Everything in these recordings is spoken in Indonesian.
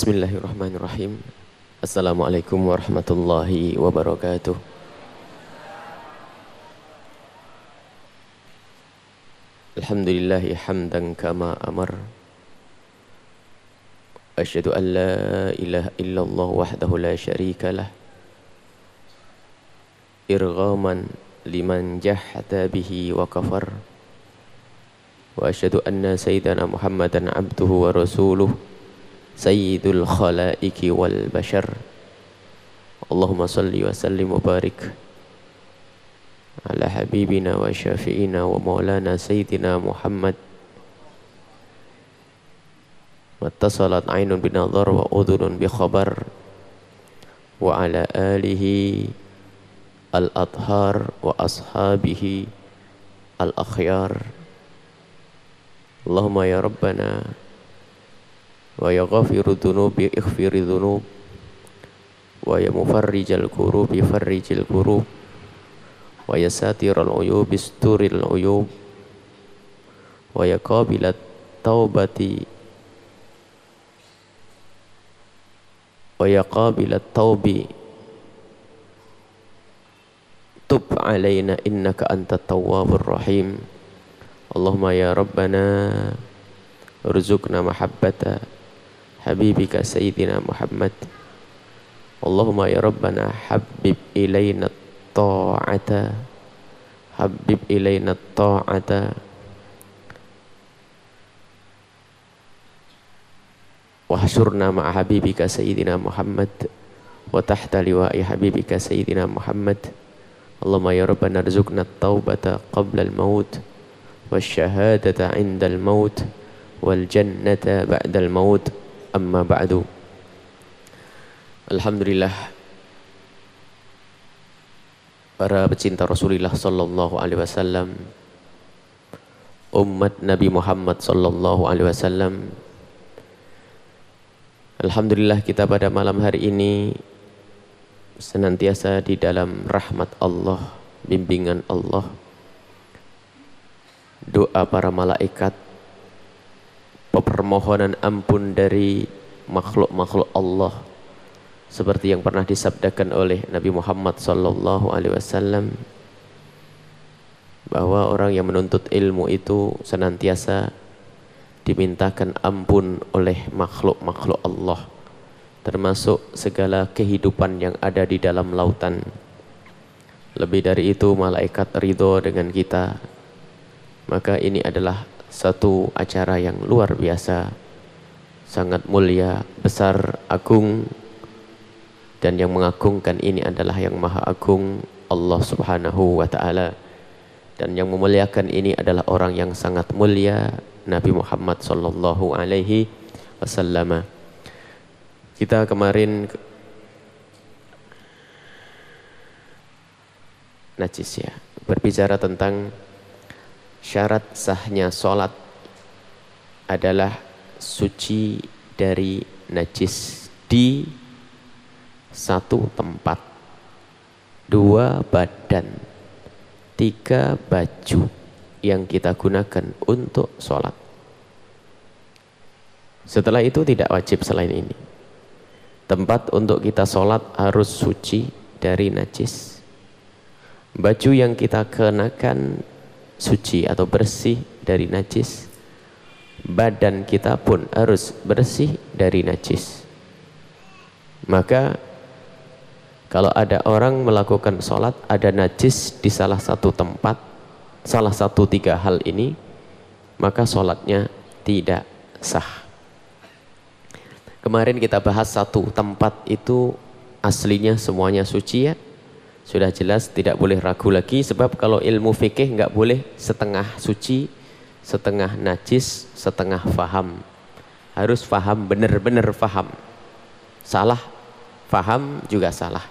Bismillahirrahmanirrahim. Assalamualaikum warahmatullahi wabarakatuh. Alhamdulillah hamdan kama amar. Asyhadu an la ilaha illallah wahdahu la syarika lah. Irghaman liman jahada bihi wa kafar. Wa asyhadu anna sayyidana Muhammadan abduhu wa rasuluhu sayyidul khalaiki wal bashar Allahumma salli wa sallim wa barik ala habibina wa syafi'ina wa maulana sayyidina Muhammad wattasalat ainun binadhar wa udhunun bi khabar wa ala alihi al-adhar wa ashabihi al-akhyar Allahumma ya Rabbana wa ya ghafiru dhunubi ighfiri dhunub wa ya mufarrijal kurubi farrijil kurub wa ya satiral uyubi sturil uyub حبيبك سيدنا محمد. اللهم يا ربنا حبب إلينا الطاعة. حبب إلينا الطاعة. وحشرنا مع حبيبك سيدنا محمد. وتحت لواء حبيبك سيدنا محمد. اللهم يا ربنا ارزقنا التوبة قبل الموت. والشهادة عند الموت. والجنة بعد الموت. Amma ba'du. Alhamdulillah. Para pecinta Rasulullah sallallahu alaihi wasallam. Umat Nabi Muhammad sallallahu alaihi wasallam. Alhamdulillah kita pada malam hari ini senantiasa di dalam rahmat Allah, bimbingan Allah. Doa para malaikat permohonan ampun dari makhluk-makhluk Allah seperti yang pernah disabdakan oleh Nabi Muhammad sallallahu alaihi wasallam bahwa orang yang menuntut ilmu itu senantiasa dimintakan ampun oleh makhluk-makhluk Allah termasuk segala kehidupan yang ada di dalam lautan. Lebih dari itu malaikat ridho dengan kita. Maka ini adalah satu acara yang luar biasa, sangat mulia, besar, agung, dan yang mengagungkan ini adalah yang maha agung Allah subhanahu wa ta'ala. Dan yang memuliakan ini adalah orang yang sangat mulia Nabi Muhammad sallallahu alaihi wasallam. Kita kemarin najis ya berbicara tentang syarat sahnya sholat adalah suci dari najis di satu tempat. Dua badan. Tiga baju yang kita gunakan untuk sholat. Setelah itu tidak wajib selain ini. Tempat untuk kita sholat harus suci dari najis. Baju yang kita kenakan suci atau bersih dari najis badan kita pun harus bersih dari najis. Maka kalau ada orang melakukan sholat ada najis di salah satu tempat salah satu tiga hal ini maka sholatnya tidak sah. Kemarin kita bahas satu tempat itu aslinya semuanya suci ya sudah jelas tidak boleh ragu lagi sebab kalau ilmu fikih nggak boleh setengah suci, setengah najis, setengah faham. Harus faham benar-benar faham. Salah faham juga salah.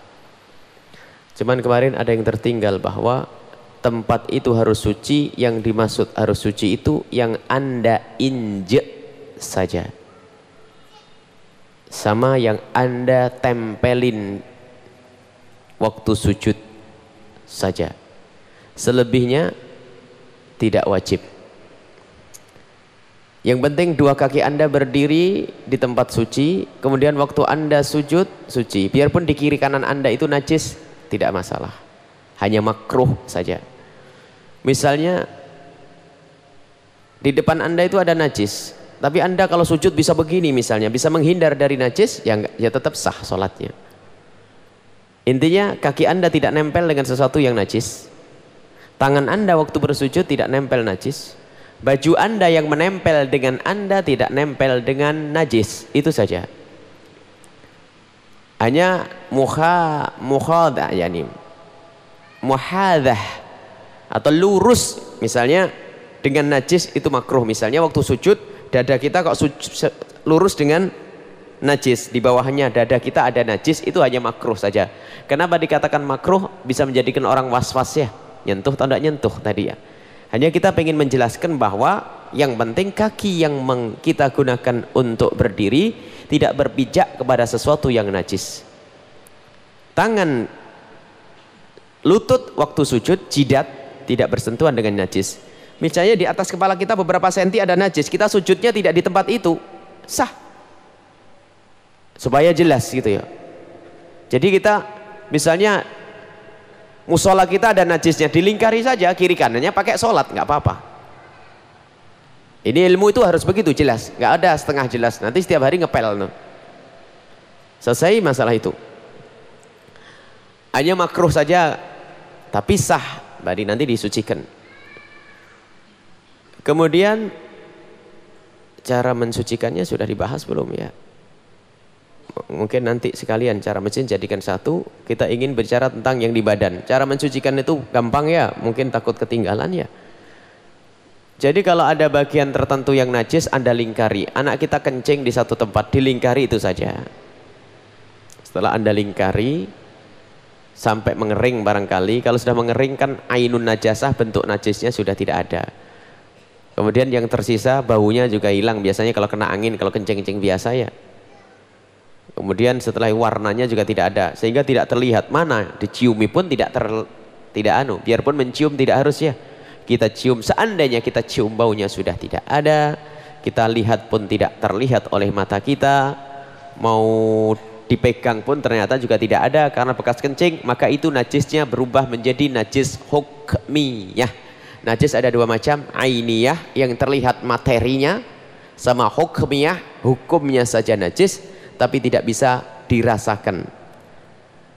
Cuman kemarin ada yang tertinggal bahwa tempat itu harus suci, yang dimaksud harus suci itu yang Anda injek saja. Sama yang Anda tempelin waktu sujud saja. Selebihnya tidak wajib. Yang penting dua kaki anda berdiri di tempat suci, kemudian waktu anda sujud, suci. Biarpun di kiri kanan anda itu najis, tidak masalah. Hanya makruh saja. Misalnya, di depan anda itu ada najis, tapi anda kalau sujud bisa begini misalnya, bisa menghindar dari najis, ya, ya tetap sah sholatnya. Intinya kaki anda tidak nempel dengan sesuatu yang najis. Tangan anda waktu bersujud tidak nempel najis. Baju anda yang menempel dengan anda tidak nempel dengan najis. Itu saja. Hanya muha muhadah yani muhadah atau lurus misalnya dengan najis itu makruh. Misalnya waktu sujud dada kita kok sujud, lurus dengan najis di bawahnya dada kita ada najis itu hanya makruh saja kenapa dikatakan makruh bisa menjadikan orang was-was ya nyentuh atau tidak nyentuh tadi ya hanya kita ingin menjelaskan bahwa yang penting kaki yang kita gunakan untuk berdiri tidak berpijak kepada sesuatu yang najis. Tangan lutut waktu sujud, jidat tidak bersentuhan dengan najis. Misalnya di atas kepala kita beberapa senti ada najis, kita sujudnya tidak di tempat itu, sah. Supaya jelas gitu ya. Jadi kita misalnya musola kita ada najisnya dilingkari saja kiri kanannya pakai sholat nggak apa-apa. Ini ilmu itu harus begitu jelas nggak ada setengah jelas. Nanti setiap hari ngepel no. selesai masalah itu. Hanya makruh saja tapi sah. Bari nanti disucikan. Kemudian cara mensucikannya sudah dibahas belum ya mungkin nanti sekalian cara mesin jadikan satu. Kita ingin bicara tentang yang di badan. Cara mensucikan itu gampang ya mungkin takut ketinggalan ya. Jadi kalau ada bagian tertentu yang najis anda lingkari. Anak kita kencing di satu tempat dilingkari itu saja. Setelah anda lingkari sampai mengering barangkali. Kalau sudah mengering kan ainun najasah bentuk najisnya sudah tidak ada. Kemudian yang tersisa baunya juga hilang. Biasanya kalau kena angin kalau kencing-kencing biasa ya Kemudian setelah warnanya juga tidak ada sehingga tidak terlihat mana diciumi pun tidak ter tidak anu biarpun mencium tidak harus ya. Kita cium seandainya kita cium baunya sudah tidak ada kita lihat pun tidak terlihat oleh mata kita mau dipegang pun ternyata juga tidak ada karena bekas kencing maka itu najisnya berubah menjadi najis hukmiyah. Najis ada dua macam ainiyah yang terlihat materinya sama hukmiyah hukumnya saja najis tapi tidak bisa dirasakan.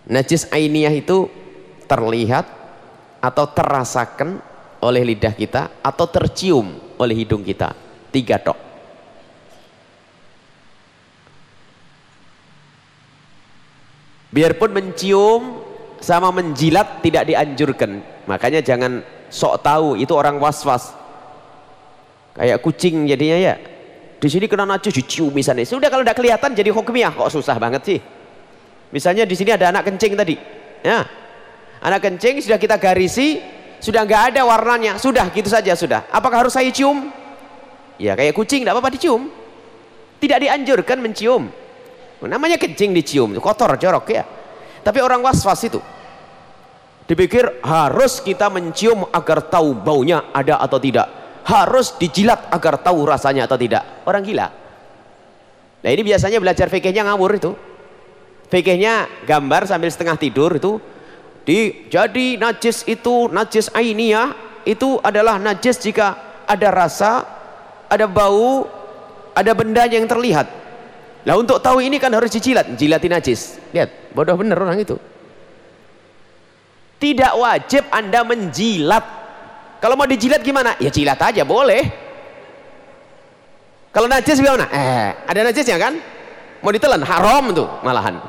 Najis ainiyah itu terlihat atau terasakan oleh lidah kita atau tercium oleh hidung kita. Tiga tok. Biarpun mencium sama menjilat tidak dianjurkan. Makanya jangan sok tahu itu orang was-was. Kayak kucing jadinya ya di sini kena najis dicium misalnya. Sudah kalau tidak kelihatan jadi hukumnya kok susah banget sih. Misalnya di sini ada anak kencing tadi. Ya. Anak kencing sudah kita garisi, sudah nggak ada warnanya, sudah gitu saja sudah. Apakah harus saya cium? Ya kayak kucing tidak apa-apa dicium. Tidak dianjurkan mencium. Namanya kencing dicium, kotor, jorok ya. Tapi orang was-was itu. Dipikir harus kita mencium agar tahu baunya ada atau tidak harus dijilat agar tahu rasanya atau tidak. Orang gila. Nah ini biasanya belajar fikihnya ngawur itu. Fikihnya gambar sambil setengah tidur itu. Di jadi najis itu najis ainiyah itu adalah najis jika ada rasa ada bau ada benda yang terlihat. Lah untuk tahu ini kan harus dijilat. Jilati najis. Lihat bodoh bener orang itu. Tidak wajib anda menjilat kalau mau dijilat gimana? Ya jilat aja boleh. Kalau najis gimana? Eh, ada najisnya kan? Mau ditelan haram tuh malahan.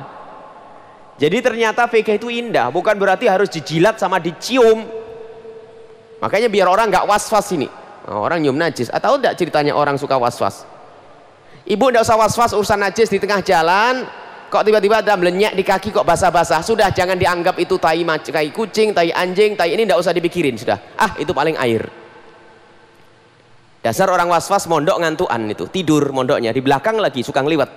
Jadi ternyata fikih itu indah, bukan berarti harus dijilat sama dicium. Makanya biar orang nggak was-was ini. Oh, orang nyium najis. Atau enggak ceritanya orang suka was-was? Ibu enggak usah was-was urusan najis di tengah jalan, kok tiba-tiba ada melenyek di kaki kok basah-basah? Sudah jangan dianggap itu tai tai kucing tai anjing tai ini tidak usah dipikirin sudah. Ah itu paling air. Dasar orang was-was mondok ngantuan itu. Tidur mondoknya di belakang lagi suka ngeliwat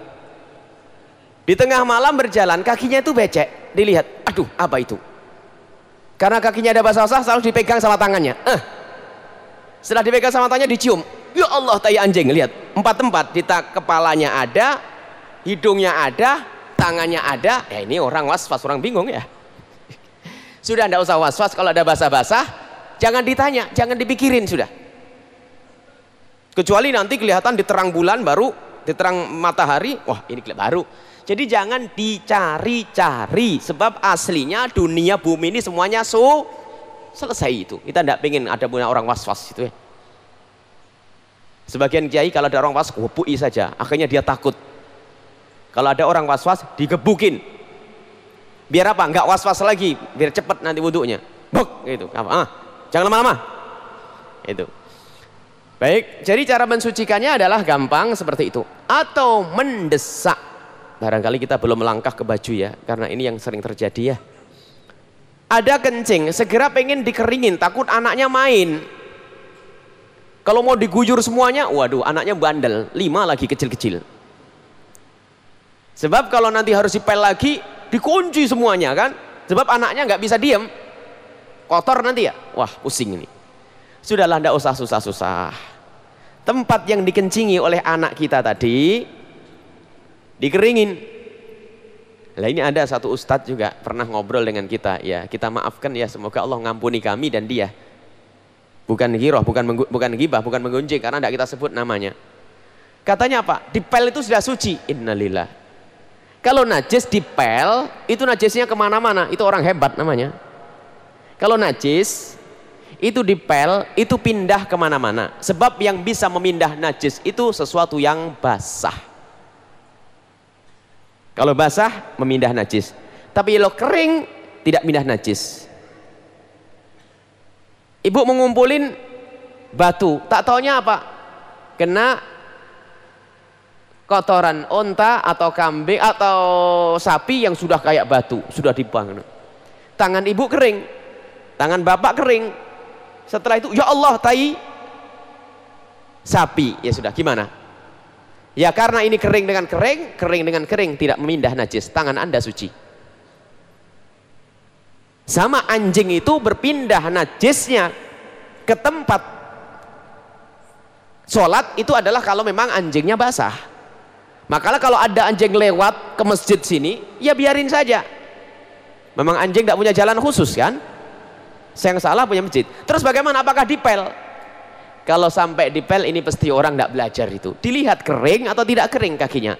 di tengah malam berjalan kakinya itu becek. Dilihat aduh apa itu? Karena kakinya ada basah-basah selalu dipegang sama tangannya. Eh. setelah dipegang sama tangannya dicium. Ya Allah tai anjing. Lihat empat tempat di kepalanya ada hidungnya ada tangannya ada ya ini orang was-was orang bingung ya. Sudah tidak usah was-was kalau ada basah-basah jangan ditanya jangan dipikirin sudah. Kecuali nanti kelihatan di terang bulan baru di terang matahari wah ini baru. Jadi jangan dicari-cari sebab aslinya dunia bumi ini semuanya su selesai itu. Kita tidak ingin ada punya orang was-was itu ya. Sebagian kiai kalau ada orang was wupui saja. Akhirnya dia takut kalau ada orang was-was digebukin. Biar apa? Nggak was-was lagi. Biar cepat nanti wudhunya. Buk gitu. Apa? Ah jangan lama-lama. Itu. Baik jadi cara mensucikannya adalah gampang seperti itu. Atau mendesak. Barangkali kita belum melangkah ke baju ya karena ini yang sering terjadi ya. Ada kencing segera pengen dikeringin takut anaknya main. Kalau mau diguyur semuanya, waduh anaknya bandel, lima lagi kecil-kecil. Sebab kalau nanti harus dipel lagi, dikunci semuanya kan. Sebab anaknya nggak bisa diem, kotor nanti ya. Wah pusing ini. Sudahlah ndak usah susah-susah. Tempat yang dikencingi oleh anak kita tadi, dikeringin. Lah ini ada satu ustadz juga pernah ngobrol dengan kita ya. Kita maafkan ya semoga Allah ngampuni kami dan dia bukan giroh, bukan bukan gibah, bukan menggunjing karena tidak kita sebut namanya. Katanya apa? Dipel itu sudah suci. Innalillah. Kalau najis dipel, itu najisnya ke mana-mana. Itu orang hebat namanya. Kalau najis, itu dipel, itu pindah ke mana-mana. Sebab yang bisa memindah najis itu sesuatu yang basah. Kalau basah, memindah najis. Tapi kalau kering, tidak pindah najis. Ibu mengumpulin batu, tak taunya apa? Kena kotoran onta atau kambing atau sapi yang sudah kayak batu, sudah dibangun. Tangan ibu kering, tangan bapak kering. Setelah itu, ya Allah, tai sapi. Ya sudah, gimana? Ya karena ini kering dengan kering, kering dengan kering tidak memindah najis. Tangan Anda suci. Sama anjing itu berpindah najisnya ke tempat sholat itu adalah kalau memang anjingnya basah. Makalah kalau ada anjing lewat ke masjid sini, ya biarin saja. Memang anjing tidak punya jalan khusus kan? Saya yang salah punya masjid. Terus bagaimana? Apakah dipel? Kalau sampai dipel ini pasti orang tidak belajar itu. Dilihat kering atau tidak kering kakinya.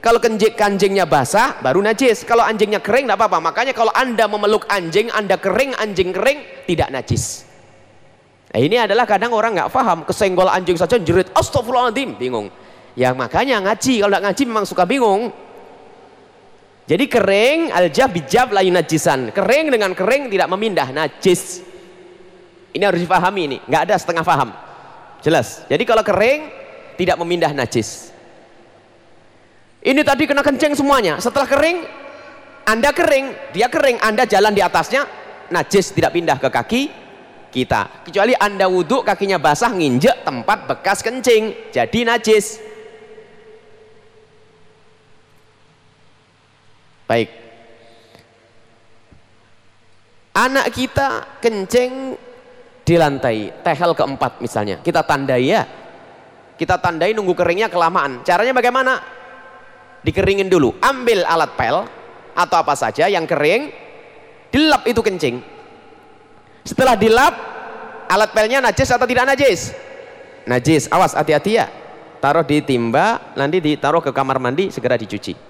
Kalau kenjik kanjingnya basah, baru najis. Kalau anjingnya kering, tidak apa-apa. Makanya kalau anda memeluk anjing, anda kering, anjing kering, tidak najis. Nah, ini adalah kadang orang nggak paham. Kesenggol anjing saja jerit, astagfirullahaladzim, bingung. Ya makanya ngaji, kalau nggak ngaji memang suka bingung. Jadi kering, aljab, bijab, layu najisan. Kering dengan kering tidak memindah, najis. Ini harus dipahami ini, nggak ada setengah paham. Jelas. Jadi kalau kering, tidak memindah najis. Ini tadi kena kencing semuanya. Setelah kering, Anda kering, dia kering, Anda jalan di atasnya, najis tidak pindah ke kaki kita. Kecuali Anda wudhu, kakinya basah, nginjek tempat bekas kencing, jadi najis. Baik. Anak kita kencing di lantai, tehel keempat misalnya. Kita tandai ya. Kita tandai nunggu keringnya kelamaan. Caranya bagaimana? dikeringin dulu ambil alat pel atau apa saja yang kering dilap itu kencing setelah dilap alat pelnya najis atau tidak najis najis awas hati-hati ya taruh di timba nanti ditaruh ke kamar mandi segera dicuci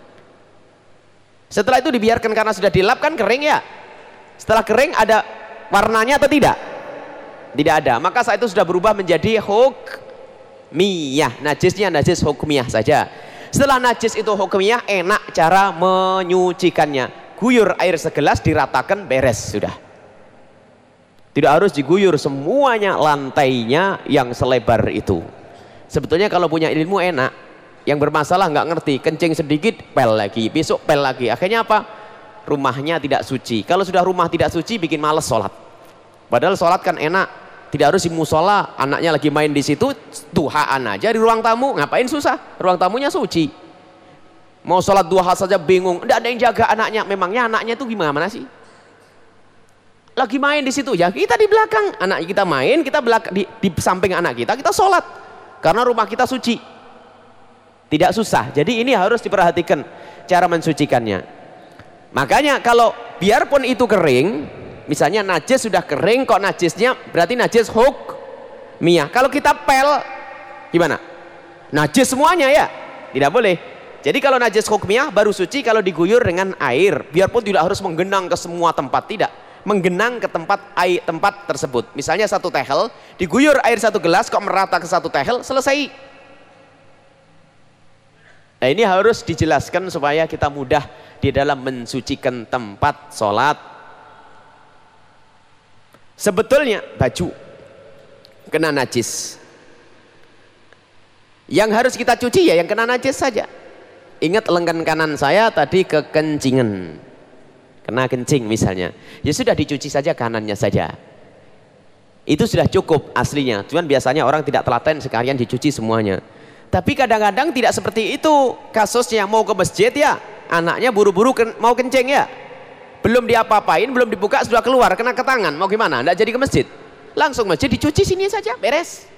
setelah itu dibiarkan karena sudah dilap kan kering ya setelah kering ada warnanya atau tidak tidak ada maka saat itu sudah berubah menjadi hukmiyah najisnya najis hukmiyah saja setelah najis itu hukumnya enak cara menyucikannya. Guyur air segelas diratakan beres sudah. Tidak harus diguyur semuanya lantainya yang selebar itu. Sebetulnya kalau punya ilmu enak. Yang bermasalah nggak ngerti, kencing sedikit pel lagi, besok pel lagi. Akhirnya apa? Rumahnya tidak suci. Kalau sudah rumah tidak suci bikin males sholat. Padahal sholat kan enak, tidak harus di musola, anaknya lagi main di situ, duhaan aja di ruang tamu, ngapain susah? Ruang tamunya suci. Mau sholat duha saja bingung, tidak ada yang jaga anaknya. Memangnya anaknya itu gimana sih? Lagi main di situ, ya kita di belakang, anak kita main, kita belakang di, di samping anak kita, kita sholat. karena rumah kita suci tidak susah. Jadi ini harus diperhatikan cara mensucikannya. Makanya kalau biarpun itu kering misalnya najis sudah kering kok najisnya berarti najis huk miyah. Kalau kita pel gimana? Najis semuanya ya? Tidak boleh. Jadi kalau najis hukmiyah baru suci kalau diguyur dengan air. Biarpun tidak harus menggenang ke semua tempat tidak. Menggenang ke tempat air tempat tersebut. Misalnya satu tehel diguyur air satu gelas kok merata ke satu tehel selesai Nah ini harus dijelaskan supaya kita mudah di dalam mensucikan tempat sholat. Sebetulnya baju kena najis. Yang harus kita cuci ya yang kena najis saja. Ingat lengan kanan saya tadi kekencingan. Kena kencing misalnya. Ya sudah dicuci saja kanannya saja. Itu sudah cukup aslinya. Cuman biasanya orang tidak telaten sekalian dicuci semuanya. Tapi kadang-kadang tidak seperti itu. Kasusnya mau ke masjid ya anaknya buru-buru mau kencing ya. Belum diapa-apain belum dibuka sudah keluar kena ke tangan. Mau gimana? Tidak jadi ke masjid? Langsung masjid dicuci sini saja beres.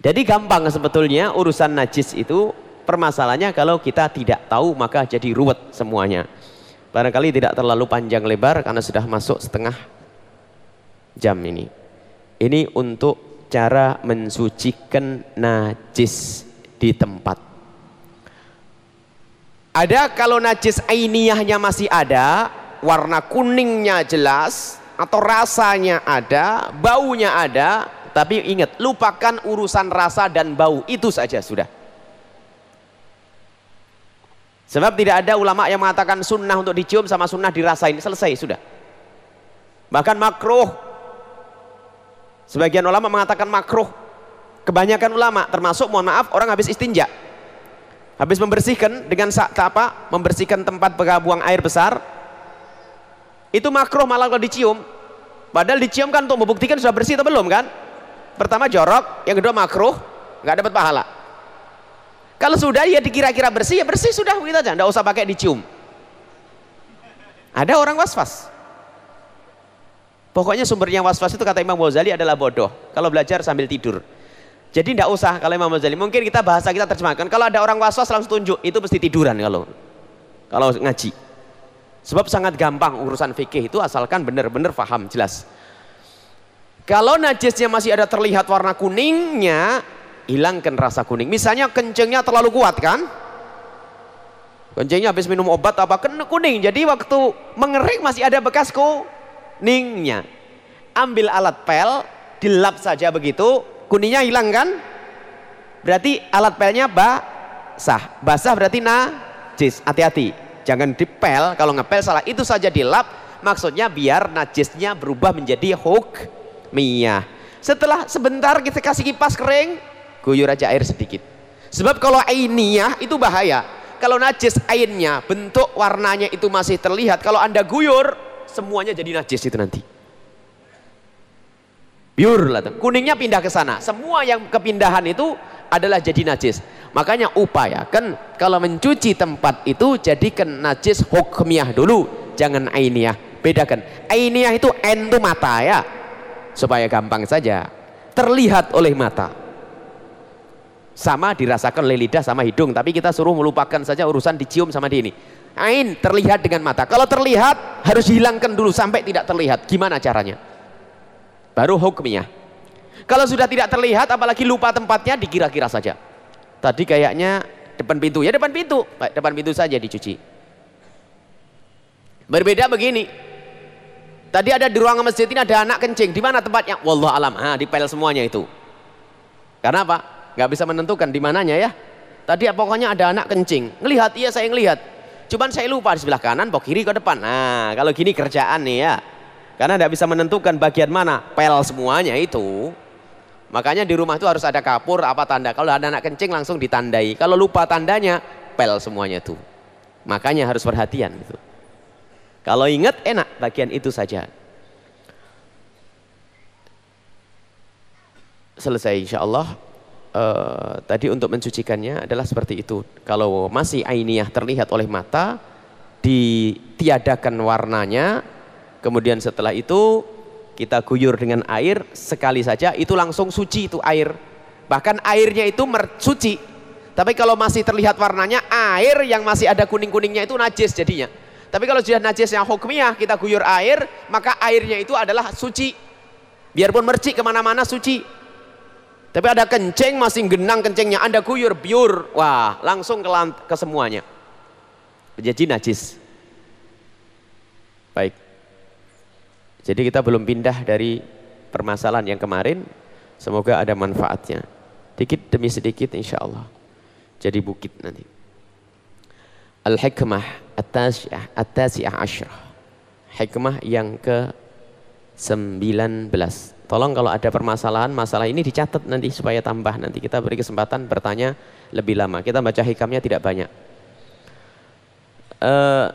Jadi gampang sebetulnya urusan najis itu. Permasalahannya kalau kita tidak tahu maka jadi ruwet semuanya. Barangkali tidak terlalu panjang lebar karena sudah masuk setengah jam ini. Ini untuk cara mensucikan najis di tempat. Ada kalau najis ainiyahnya masih ada, warna kuningnya jelas, atau rasanya ada, baunya ada, tapi ingat, lupakan urusan rasa dan bau, itu saja sudah. Sebab tidak ada ulama yang mengatakan sunnah untuk dicium sama sunnah dirasain, selesai sudah. Bahkan makruh Sebagian ulama mengatakan makruh. Kebanyakan ulama termasuk mohon maaf orang habis istinja. Habis membersihkan dengan apa? Membersihkan tempat buang air besar. Itu makruh malah kalau dicium. Padahal dicium kan untuk membuktikan sudah bersih atau belum kan? Pertama jorok, yang kedua makruh, nggak dapat pahala. Kalau sudah ya dikira-kira bersih ya bersih sudah begitu aja, nggak usah pakai dicium. Ada orang was-was. Pokoknya sumbernya was-was itu kata Imam Ghazali adalah bodoh. Kalau belajar sambil tidur. Jadi tidak usah kalau Imam Ghazali. Mungkin kita bahasa kita terjemahkan. Kalau ada orang was-was langsung tunjuk. Itu mesti tiduran kalau kalau ngaji. Sebab sangat gampang urusan fikih itu asalkan benar-benar faham jelas. Kalau najisnya masih ada terlihat warna kuningnya, hilangkan rasa kuning. Misalnya kencingnya terlalu kuat kan? Kencingnya habis minum obat apa kuning. Jadi waktu mengering masih ada bekas kuningnya. Ambil alat pel, dilap saja begitu, kuningnya hilang kan? Berarti alat pelnya basah. Basah berarti najis. Hati-hati. Jangan dipel, kalau ngepel salah. Itu saja dilap, maksudnya biar najisnya berubah menjadi hukmiyah. Setelah sebentar kita kasih kipas kering, guyur aja air sedikit. Sebab kalau ainiyah itu bahaya. Kalau najis ainnya, bentuk warnanya itu masih terlihat. Kalau anda guyur, semuanya jadi najis itu nanti. Biur lah kuningnya pindah ke sana. Semua yang kepindahan itu adalah jadi najis. Makanya upayakan kalau mencuci tempat itu jadikan najis hukmiyah dulu, jangan ainiyah. Bedakan. Ainiyah itu itu mata ya. Supaya gampang saja. Terlihat oleh mata. Sama dirasakan oleh lidah sama hidung, tapi kita suruh melupakan saja urusan dicium sama di ini. Ain terlihat dengan mata. Kalau terlihat harus hilangkan dulu sampai tidak terlihat. Gimana caranya? Baru hukumnya. Kalau sudah tidak terlihat apalagi lupa tempatnya dikira-kira saja. Tadi kayaknya depan pintu. Ya depan pintu. Baik, depan pintu saja dicuci. Berbeda begini. Tadi ada di ruangan masjid ini ada anak kencing. Di mana tempatnya? Wallah alam. Ah, dipel semuanya itu. Karena apa? Gak bisa menentukan di mananya ya. Tadi pokoknya ada anak kencing. Ngelihat, iya saya ngelihat Cuman saya lupa di sebelah kanan, pok kiri ke depan. Nah, kalau gini kerjaan nih ya. Karena tidak bisa menentukan bagian mana pel semuanya itu. Makanya di rumah itu harus ada kapur apa tanda. Kalau ada anak kencing langsung ditandai. Kalau lupa tandanya, pel semuanya itu. Makanya harus perhatian itu. Kalau ingat enak bagian itu saja. Selesai insya Allah uh, tadi untuk mencucikannya adalah seperti itu. Kalau masih ainiyah terlihat oleh mata, ditiadakan warnanya, kemudian setelah itu kita guyur dengan air sekali saja, itu langsung suci itu air. Bahkan airnya itu suci. Tapi kalau masih terlihat warnanya, air yang masih ada kuning-kuningnya itu najis jadinya. Tapi kalau sudah najis yang hukmiyah, kita guyur air, maka airnya itu adalah suci. Biarpun mercik ke mana-mana suci. Tapi ada kencing, masih genang kencingnya, Anda guyur, biur. Wah, langsung ke, ke semuanya. Jadi najis. Baik. Jadi kita belum pindah dari permasalahan yang kemarin. Semoga ada manfaatnya. Dikit demi sedikit insya Allah jadi bukit nanti. Al-hikmah at-tasi'ah at-tasi'ah asyrah. Hikmah yang ke 19. Tolong kalau ada permasalahan, masalah ini dicatat nanti supaya tambah. Nanti kita beri kesempatan bertanya lebih lama. Kita baca hikamnya tidak banyak. Uh,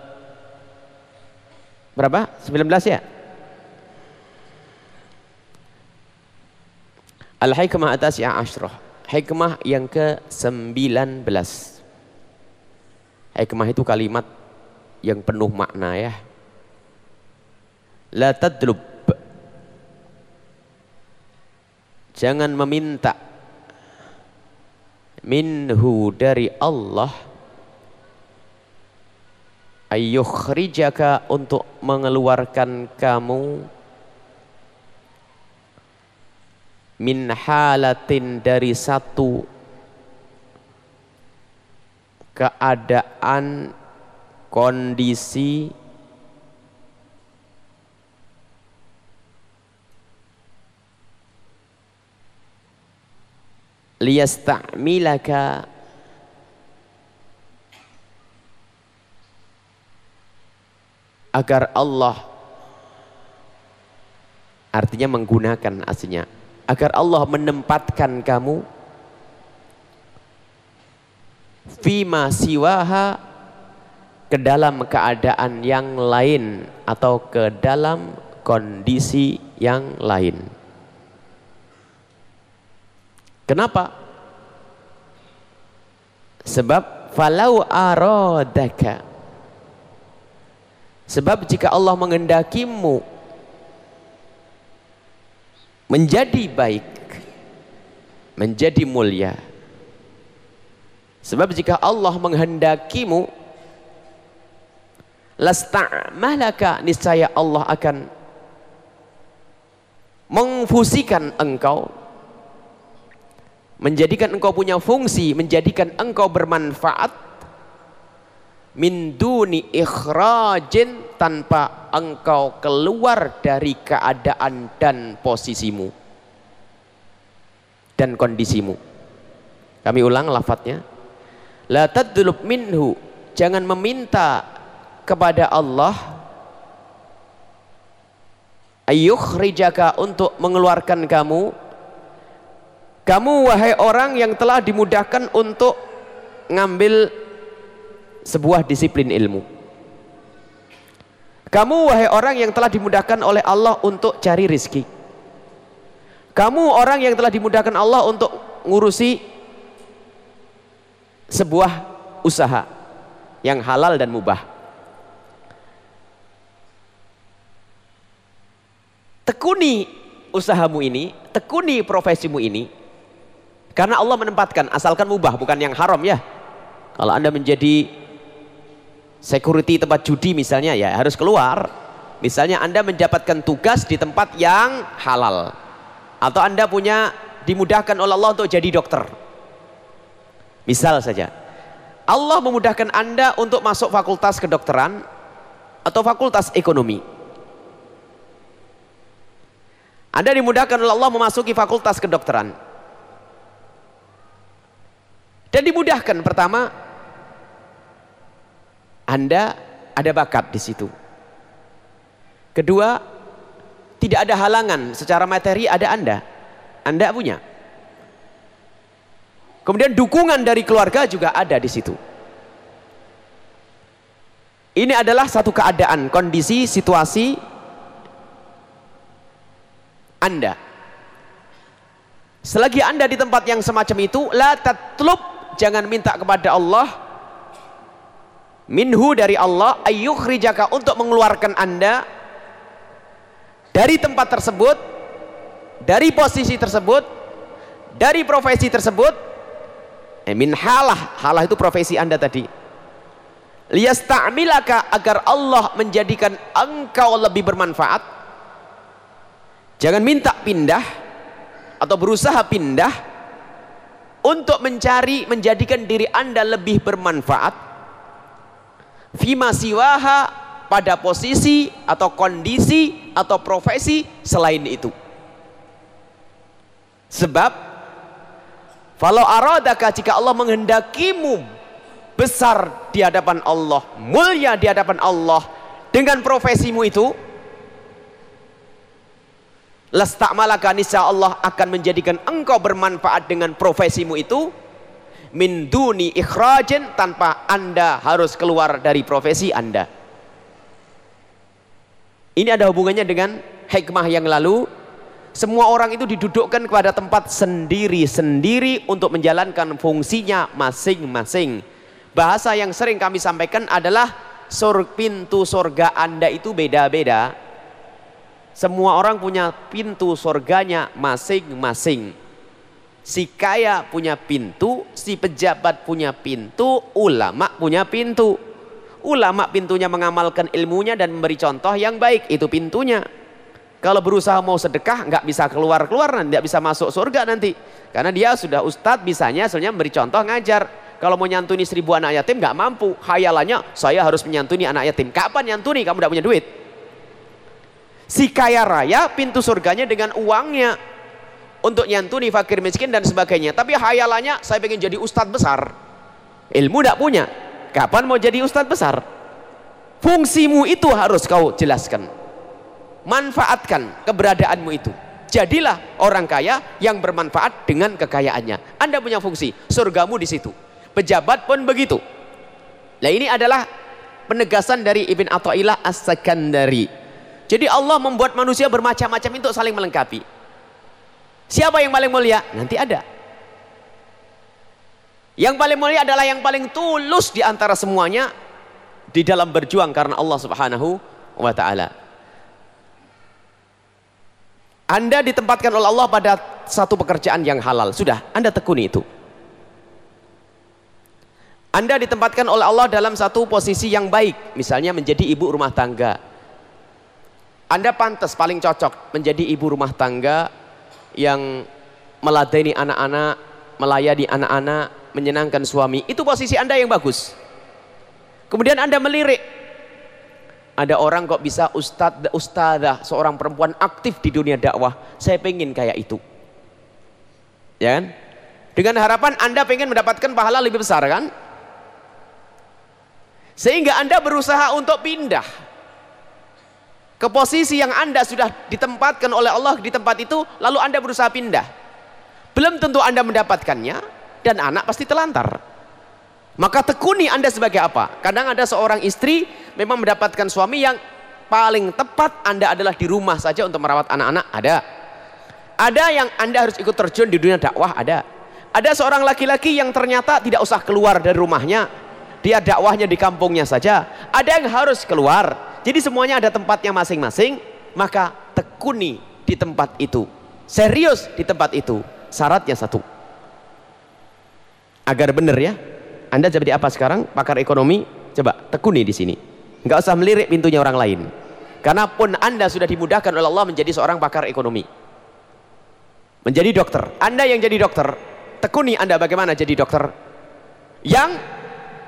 berapa? 19 ya? Al-hikmah atas ya asyrah hikmah yang ke-19. Hikmah itu kalimat yang penuh makna ya. La tadlub. Jangan meminta minhu dari Allah. Ayyukhrijaka untuk mengeluarkan kamu min halatin dari satu keadaan kondisi liyasta'milaka agar Allah artinya menggunakan aslinya agar Allah menempatkan kamu fima siwaha ke dalam keadaan yang lain atau ke dalam kondisi yang lain. Kenapa? Sebab falau aradaka Sebab jika Allah mengendakimu menjadi baik, menjadi mulia. Sebab jika Allah menghendakimu, lasta'malaka niscaya Allah akan mengfusikan engkau menjadikan engkau punya fungsi menjadikan engkau bermanfaat min duni ikhrajin tanpa engkau keluar dari keadaan dan posisimu dan kondisimu. Kami ulang lafadznya. La tadlub minhu. Jangan meminta kepada Allah ayyukhrijaka untuk mengeluarkan kamu kamu wahai orang yang telah dimudahkan untuk ngambil sebuah disiplin ilmu kamu wahai orang yang telah dimudahkan oleh Allah untuk cari rizki. Kamu orang yang telah dimudahkan Allah untuk ngurusi sebuah usaha yang halal dan mubah. Tekuni usahamu ini, tekuni profesimu ini, karena Allah menempatkan, asalkan mubah, bukan yang haram ya. Kalau anda menjadi security tempat judi misalnya ya harus keluar. Misalnya anda mendapatkan tugas di tempat yang halal. Atau anda punya dimudahkan oleh Allah untuk jadi dokter. Misal saja. Allah memudahkan anda untuk masuk fakultas kedokteran atau fakultas ekonomi. Anda dimudahkan oleh Allah memasuki fakultas kedokteran dan dimudahkan pertama anda ada bakat di situ. Kedua, tidak ada halangan secara materi ada Anda. Anda punya. Kemudian dukungan dari keluarga juga ada di situ. Ini adalah satu keadaan, kondisi, situasi Anda. Selagi Anda di tempat yang semacam itu, la tatlub, jangan minta kepada Allah. Minhu dari Allah ayyukhrijaka untuk mengeluarkan anda dari tempat tersebut dari posisi tersebut dari profesi tersebut. Eh, min halah halah itu profesi anda tadi. Liyasta'milaka agar Allah menjadikan engkau lebih bermanfaat. Jangan minta pindah atau berusaha pindah untuk mencari menjadikan diri anda lebih bermanfaat fima siwaha pada posisi atau kondisi atau profesi selain itu. Sebab kalau aradaka jika Allah menghendakimu besar di hadapan Allah mulia di hadapan Allah dengan profesimu itu lastakmalaka nisa Allah akan menjadikan engkau bermanfaat dengan profesimu itu min duni ikhrajin tanpa anda harus keluar dari profesi anda ini ada hubungannya dengan hikmah yang lalu. Semua orang itu didudukkan kepada tempat sendiri-sendiri untuk menjalankan fungsinya masing-masing. Bahasa yang sering kami sampaikan adalah sur pintu surga Anda itu beda-beda. Semua orang punya pintu surganya masing-masing. Si kaya punya pintu, si pejabat punya pintu, ulama punya pintu. Ulama pintunya mengamalkan ilmunya dan memberi contoh yang baik. Itu pintunya. Kalau berusaha mau sedekah, nggak bisa keluar-keluar, nggak bisa masuk surga nanti. Karena dia sudah ustadz, bisanya sebenarnya memberi contoh ngajar. Kalau mau nyantuni seribu anak yatim nggak mampu. Hayalannya saya harus menyantuni anak yatim. Kapan nyantuni? Kamu tidak punya duit. Si kaya raya pintu surganya dengan uangnya untuk nyantuni fakir miskin dan sebagainya. Tapi hayalannya saya pengen jadi ustadz besar. Ilmu tidak punya. Kapan mau jadi ustadz besar? Fungsimu itu harus kau jelaskan. Manfaatkan keberadaanmu itu. Jadilah orang kaya yang bermanfaat dengan kekayaannya. Anda punya fungsi, surgamu di situ. Pejabat pun begitu. Nah ini adalah penegasan dari Ibn Atta'illah As-Sakandari. Jadi Allah membuat manusia bermacam-macam untuk saling melengkapi. Siapa yang paling mulia? Nanti ada. Yang paling mulia adalah yang paling tulus di antara semuanya di dalam berjuang karena Allah Subhanahu wa taala. Anda ditempatkan oleh Allah pada satu pekerjaan yang halal. Sudah, Anda tekuni itu. Anda ditempatkan oleh Allah dalam satu posisi yang baik, misalnya menjadi ibu rumah tangga. Anda pantas paling cocok menjadi ibu rumah tangga yang meladeni anak-anak, melayani anak-anak, menyenangkan suami. Itu posisi anda yang bagus. Kemudian anda melirik. Ada orang kok bisa ustadz ustadzah seorang perempuan aktif di dunia dakwah. Saya pengen kayak itu. Ya kan? Dengan harapan anda pengen mendapatkan pahala lebih besar kan? Sehingga anda berusaha untuk pindah ke posisi yang anda sudah ditempatkan oleh Allah di tempat itu lalu anda berusaha pindah belum tentu anda mendapatkannya dan anak pasti telantar. Maka tekuni Anda sebagai apa? Kadang ada seorang istri memang mendapatkan suami yang paling tepat Anda adalah di rumah saja untuk merawat anak-anak, ada. Ada yang Anda harus ikut terjun di dunia dakwah, ada. Ada seorang laki-laki yang ternyata tidak usah keluar dari rumahnya, dia dakwahnya di kampungnya saja. Ada yang harus keluar. Jadi semuanya ada tempatnya masing-masing, maka tekuni di tempat itu. Serius di tempat itu. Syaratnya satu. Agar benar ya. Anda jadi apa sekarang? Pakar ekonomi? Coba tekuni di sini. Nggak usah melirik pintunya orang lain. Karena pun anda sudah dimudahkan oleh Allah menjadi seorang pakar ekonomi. Menjadi dokter. Anda yang jadi dokter. Tekuni anda bagaimana jadi dokter? Yang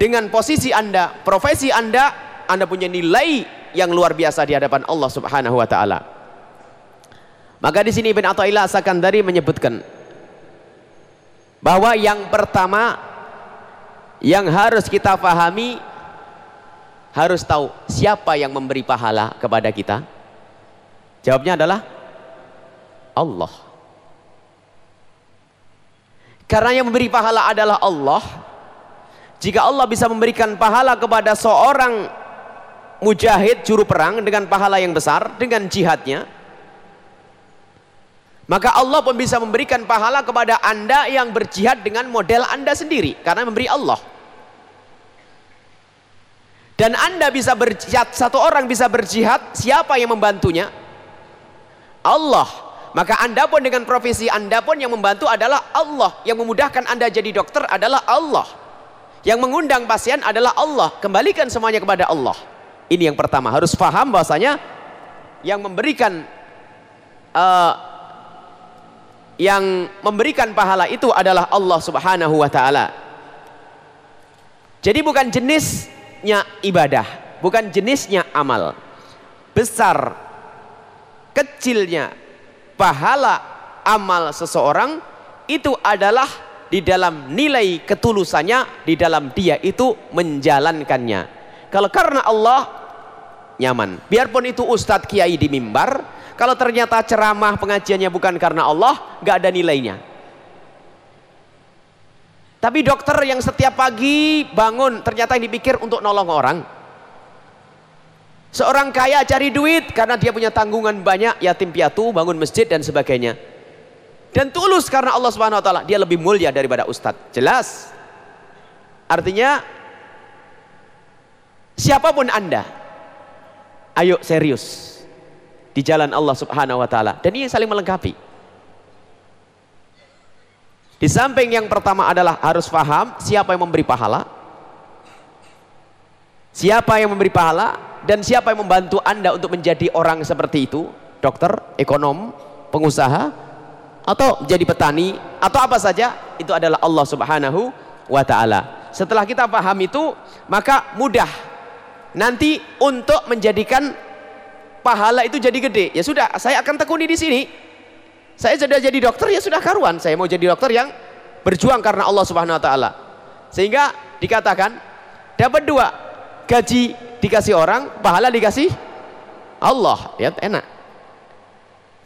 dengan posisi anda profesi anda anda punya nilai yang luar biasa di hadapan Allah subhanahu wa ta'ala. Maka di sini Ibn Atta'illah Sakandari menyebutkan bahwa yang pertama yang harus kita pahami harus tahu siapa yang memberi pahala kepada kita. Jawabnya adalah Allah. Karena yang memberi pahala adalah Allah. Jika Allah bisa memberikan pahala kepada seorang mujahid juru perang dengan pahala yang besar dengan jihadnya maka Allah pun bisa memberikan pahala kepada anda yang berjihad dengan model anda sendiri. Karena memberi Allah. Dan anda bisa berjihad, satu orang bisa berjihad, siapa yang membantunya? Allah. Maka Anda pun dengan profesi Anda pun yang membantu adalah Allah. Yang memudahkan Anda jadi dokter adalah Allah. Yang mengundang pasien adalah Allah. Kembalikan semuanya kepada Allah. Ini yang pertama. Harus paham bahwasanya yang memberikan uh, yang memberikan pahala itu adalah Allah Subhanahu wa taala. Jadi bukan jenisnya ibadah, bukan jenisnya amal. Besar kecilnya pahala amal seseorang itu adalah di dalam nilai ketulusannya di dalam dia itu menjalankannya kalau karena Allah nyaman biarpun itu ustadz kiai di mimbar kalau ternyata ceramah pengajiannya bukan karena Allah gak ada nilainya tapi dokter yang setiap pagi bangun ternyata yang dipikir untuk nolong orang Seorang kaya cari duit karena dia punya tanggungan banyak, yatim piatu, bangun masjid dan sebagainya. Dan tulus karena Allah Subhanahu wa taala, dia lebih mulia daripada ustadz. Jelas. Artinya siapa pun Anda, ayo serius di jalan Allah Subhanahu wa taala. Dan ini saling melengkapi. Di samping yang pertama adalah harus paham siapa yang memberi pahala. Siapa yang memberi pahala, dan siapa yang membantu anda untuk menjadi orang seperti itu dokter, ekonom, pengusaha atau jadi petani atau apa saja itu adalah Allah subhanahu wa ta'ala setelah kita paham itu maka mudah nanti untuk menjadikan pahala itu jadi gede ya sudah saya akan tekuni di sini saya sudah jadi dokter ya sudah karuan saya mau jadi dokter yang berjuang karena Allah subhanahu wa ta'ala sehingga dikatakan dapat dua gaji dikasih orang, pahala dikasih Allah. Ya enak.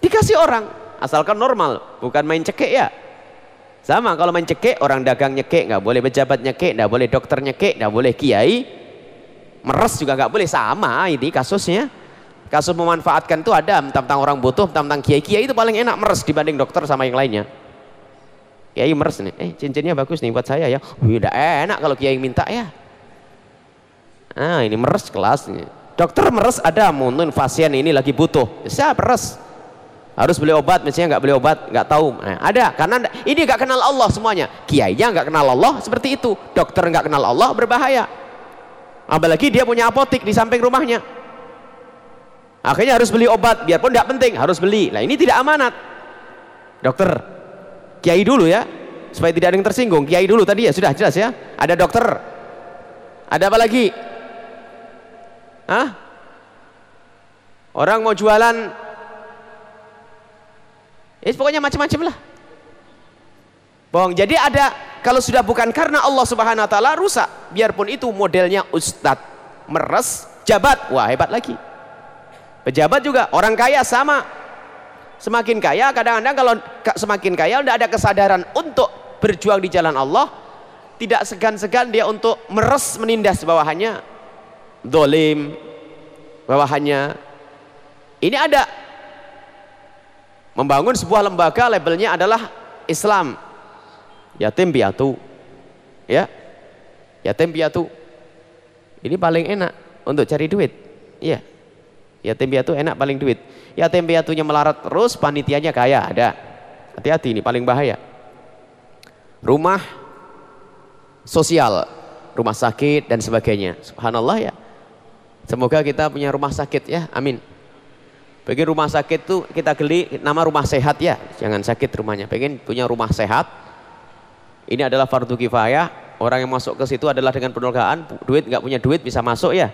Dikasih orang, asalkan normal, bukan main cekek ya. Sama kalau main cekek, orang dagang nyekek, nggak boleh pejabat nyekek, nggak boleh dokter nyekek, nggak boleh kiai. Meres juga nggak boleh sama ini kasusnya. Kasus memanfaatkan itu ada tentang orang butuh, tentang kiai. Kiai itu paling enak meres dibanding dokter sama yang lainnya. Kiai meres nih, eh cincinnya bagus nih buat saya ya. Udah enak kalau kiai minta ya. Ah ini meres kelasnya. Dokter meres ada mungkin pasien ini lagi butuh. Siapa meres? Harus beli obat, misalnya nggak beli obat, nggak tahu. Nah, ada karena ini nggak kenal Allah semuanya. Kiainya nggak kenal Allah seperti itu. Dokter nggak kenal Allah berbahaya. Apalagi dia punya apotik di samping rumahnya. Akhirnya harus beli obat, biarpun nggak penting, harus beli. Nah ini tidak amanat. Dokter, kiai dulu ya, supaya tidak ada yang tersinggung. Kiai dulu tadi ya sudah jelas ya. Ada dokter, ada apa lagi? Hah? Orang mau jualan Eh pokoknya macam-macam lah. Bohong. Jadi ada kalau sudah bukan karena Allah Subhanahu wa taala rusak. Biarpun itu modelnya ustadz meres jabat, wah hebat lagi. Pejabat juga, orang kaya sama. Semakin kaya kadang-kadang kalau semakin kaya udah ada kesadaran untuk berjuang di jalan Allah, tidak segan-segan dia untuk meres menindas bawahannya. Dolim, bawahannya ini ada membangun sebuah lembaga labelnya adalah Islam yatim piatu. Ya. Yatim piatu. Ini paling enak untuk cari duit. Iya. Yatim piatu enak paling duit. Yatim piatunya melarat terus panitianya kaya. Ada. Hati-hati ini paling bahaya. Rumah sosial rumah sakit dan sebagainya. Subhanallah ya. Semoga kita punya rumah sakit ya, amin. Bagi rumah sakit tuh kita geli nama rumah sehat ya, jangan sakit rumahnya. Pengen punya rumah sehat. Ini adalah fardu kifayah. Orang yang masuk ke situ adalah dengan penolakan, duit nggak punya duit bisa masuk ya.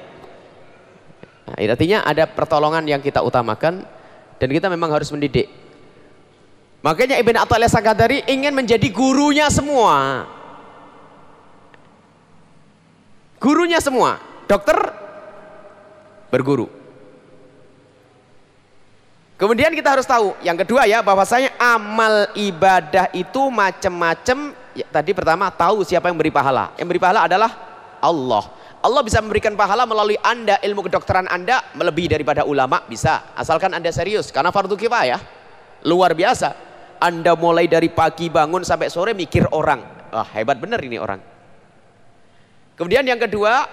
Nah, artinya ada pertolongan yang kita utamakan dan kita memang harus mendidik. Makanya Ibn Athaillah Sakadari ingin menjadi gurunya semua. Gurunya semua. Dokter berguru. Kemudian kita harus tahu, yang kedua ya bahwasanya amal ibadah itu macam-macam. Ya, tadi pertama tahu siapa yang beri pahala. Yang beri pahala adalah Allah. Allah bisa memberikan pahala melalui Anda, ilmu kedokteran Anda melebihi daripada ulama bisa. Asalkan Anda serius karena fardu kifayah. Luar biasa. Anda mulai dari pagi bangun sampai sore mikir orang. Wah, hebat benar ini orang. Kemudian yang kedua,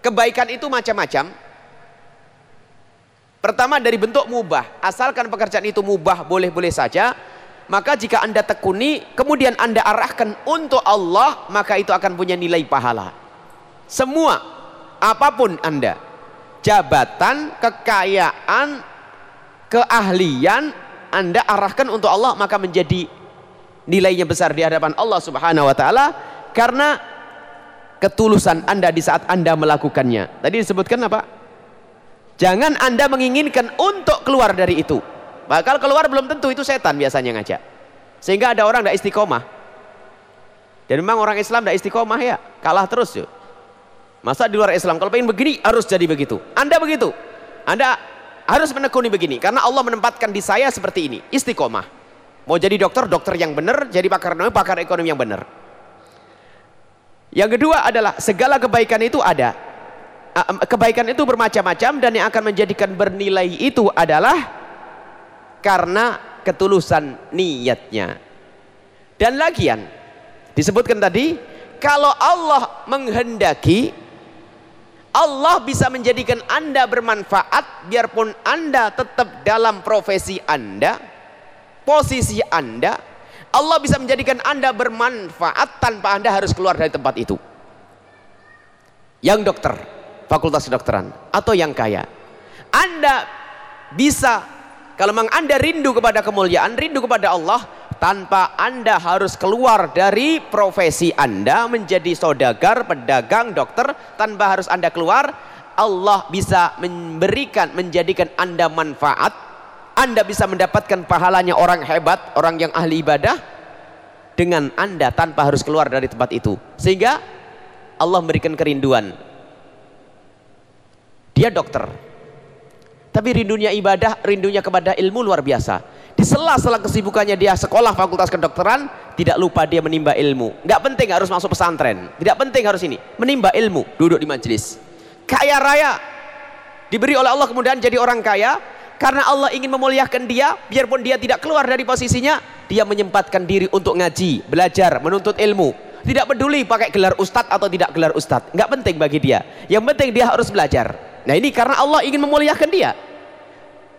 kebaikan itu macam-macam Pertama dari bentuk mubah. Asalkan pekerjaan itu mubah boleh-boleh saja. Maka jika anda tekuni, kemudian anda arahkan untuk Allah, maka itu akan punya nilai pahala. Semua, apa pun anda. Jabatan, kekayaan, keahlian, anda arahkan untuk Allah, maka menjadi nilainya besar di hadapan Allah subhanahu wa ta'ala. Karena ketulusan anda di saat anda melakukannya. Tadi disebutkan apa? Jangan Anda menginginkan untuk keluar dari itu. Bakal keluar belum tentu itu setan biasanya ngajak. Sehingga ada orang tidak istiqomah. Dan memang orang Islam tidak istiqomah ya. Kalah terus yuk. Masa di luar Islam kalau pengen begini harus jadi begitu. Anda begitu. Anda harus menekuni begini. Karena Allah menempatkan di saya seperti ini. Istiqomah. Mau jadi dokter, dokter yang benar. Jadi pakar ekonomi, pakar ekonomi yang benar. Yang kedua adalah segala kebaikan itu ada kebaikan itu bermacam-macam dan yang akan menjadikan bernilai itu adalah karena ketulusan niatnya. Dan lagian disebutkan tadi kalau Allah menghendaki Allah bisa menjadikan anda bermanfaat biarpun anda tetap dalam profesi anda posisi anda Allah bisa menjadikan anda bermanfaat tanpa anda harus keluar dari tempat itu. Yang dokter fakultas kedokteran atau yang kaya. Anda bisa kalau memang anda rindu kepada kemuliaan rindu kepada Allah tanpa anda harus keluar dari profesi anda menjadi saudagar, pedagang, dokter tanpa harus anda keluar Allah bisa memberikan menjadikan anda manfaat. Anda bisa mendapatkan pahalanya orang hebat orang yang ahli ibadah dengan anda tanpa harus keluar dari tempat itu. Sehingga Allah memberikan kerinduan dia dokter. Tapi rindunya ibadah, rindunya kepada ilmu luar biasa. Di sela-sela kesibukannya dia sekolah fakultas kedokteran, tidak lupa dia menimba ilmu. Nggak penting harus masuk pesantren, tidak penting harus ini. Menimba ilmu, duduk di majelis. Kaya raya, diberi oleh Allah kemudian jadi orang kaya, karena Allah ingin memuliakan dia, biarpun dia tidak keluar dari posisinya, dia menyempatkan diri untuk ngaji, belajar, menuntut ilmu. Tidak peduli pakai gelar ustadz atau tidak gelar ustadz, nggak penting bagi dia. Yang penting dia harus belajar. Nah ini karena Allah ingin memuliakan dia.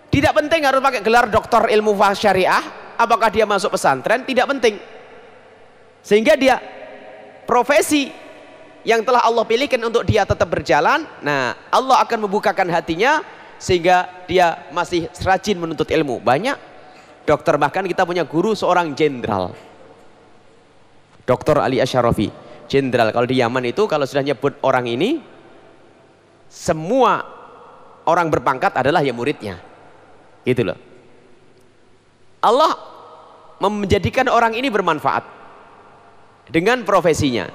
Tidak penting harus pakai gelar doktor ilmu syariah, apakah dia masuk pesantren, tidak penting. Sehingga dia profesi yang telah Allah pilihkan untuk dia tetap berjalan, nah Allah akan membukakan hatinya sehingga dia masih rajin menuntut ilmu. Banyak dokter bahkan kita punya guru seorang jenderal. Dokter Ali Asyarafi, jenderal. Kalau di Yaman itu kalau sudah nyebut orang ini semua orang berpangkat adalah ya muridnya. Gitu loh. Allah menjadikan orang ini bermanfaat dengan profesinya.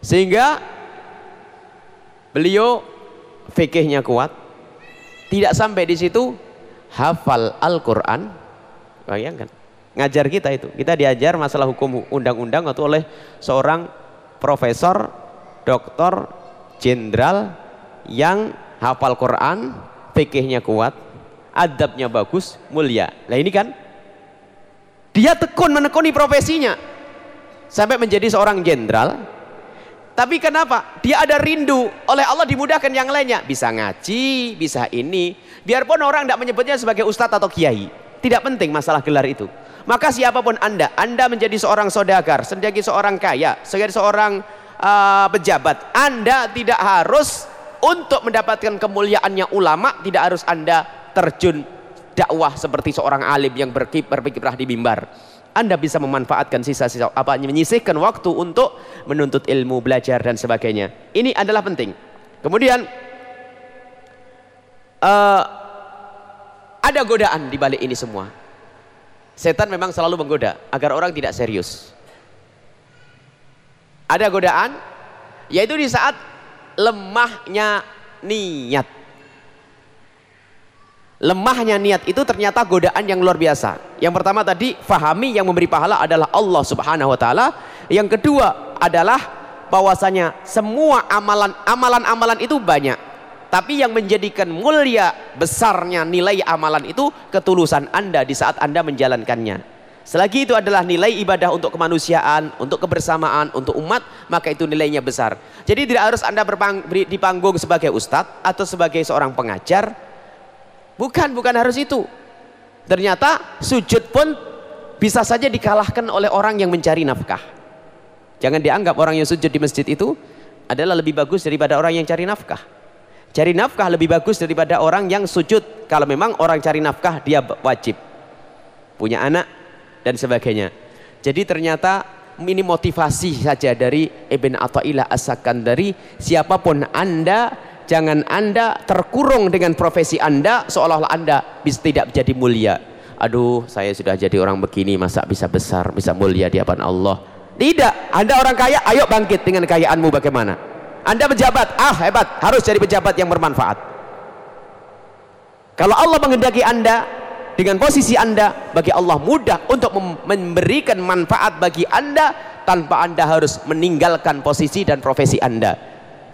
Sehingga beliau fikihnya kuat. Tidak sampai di situ hafal Al-Qur'an. Bayangkan. Ngajar kita itu. Kita diajar masalah hukum undang-undang atau oleh seorang profesor, doktor, jenderal yang hafal Quran, fikihnya kuat, adabnya bagus, mulia. Nah ini kan dia tekun menekuni profesinya sampai menjadi seorang jenderal. Tapi kenapa? Dia ada rindu oleh Allah dimudahkan yang lainnya. Bisa ngaji, bisa ini. Biarpun orang tidak menyebutnya sebagai ustadz atau kiai. Tidak penting masalah gelar itu. Maka siapa pun anda, anda menjadi seorang sodagar, menjadi seorang kaya, sebagai seorang uh, pejabat. Anda tidak harus untuk mendapatkan kemuliaannya ulama tidak harus anda terjun dakwah seperti seorang alim yang berkiprah di mimbar. Anda bisa memanfaatkan sisa-sisa apa menyisihkan waktu untuk menuntut ilmu belajar dan sebagainya. Ini adalah penting. Kemudian uh, ada godaan di balik ini semua. Setan memang selalu menggoda agar orang tidak serius ada godaan yaitu di saat lemahnya niat. Lemahnya niat itu ternyata godaan yang luar biasa. Yang pertama tadi, fahami yang memberi pahala adalah Allah Subhanahu wa taala. Yang kedua adalah bahwasanya semua amalan amalan-amalan itu banyak. Tapi yang menjadikan mulia besarnya nilai amalan itu ketulusan Anda di saat Anda menjalankannya. Selagi itu adalah nilai ibadah untuk kemanusiaan, untuk kebersamaan, untuk umat, maka itu nilainya besar. Jadi tidak harus Anda dipanggung sebagai ustadz atau sebagai seorang pengajar. bukan bukan harus itu. Ternyata sujud pun bisa saja dikalahkan oleh orang yang mencari nafkah. Jangan dianggap orang yang sujud di masjid itu adalah lebih bagus daripada orang yang cari nafkah. Cari nafkah lebih bagus daripada orang yang sujud. Kalau memang orang cari nafkah dia wajib. Punya anak dan sebagainya. Jadi ternyata ini motivasi saja dari Ibn Atta'illah As-Sakandari siapa pun anda jangan anda terkurung dengan profesi anda seolah-olah anda bisa tidak menjadi mulia. Aduh saya sudah jadi orang begini masa bisa besar bisa mulia di hadapan Allah? Tidak. Anda orang kaya ayo bangkit dengan kekayaanmu bagaimana? Anda pejabat ah hebat. Harus jadi pejabat yang bermanfaat. Kalau Allah mengendaki anda dengan posisi anda bagi Allah mudah untuk memberikan manfaat bagi anda tanpa anda harus meninggalkan posisi dan profesi anda.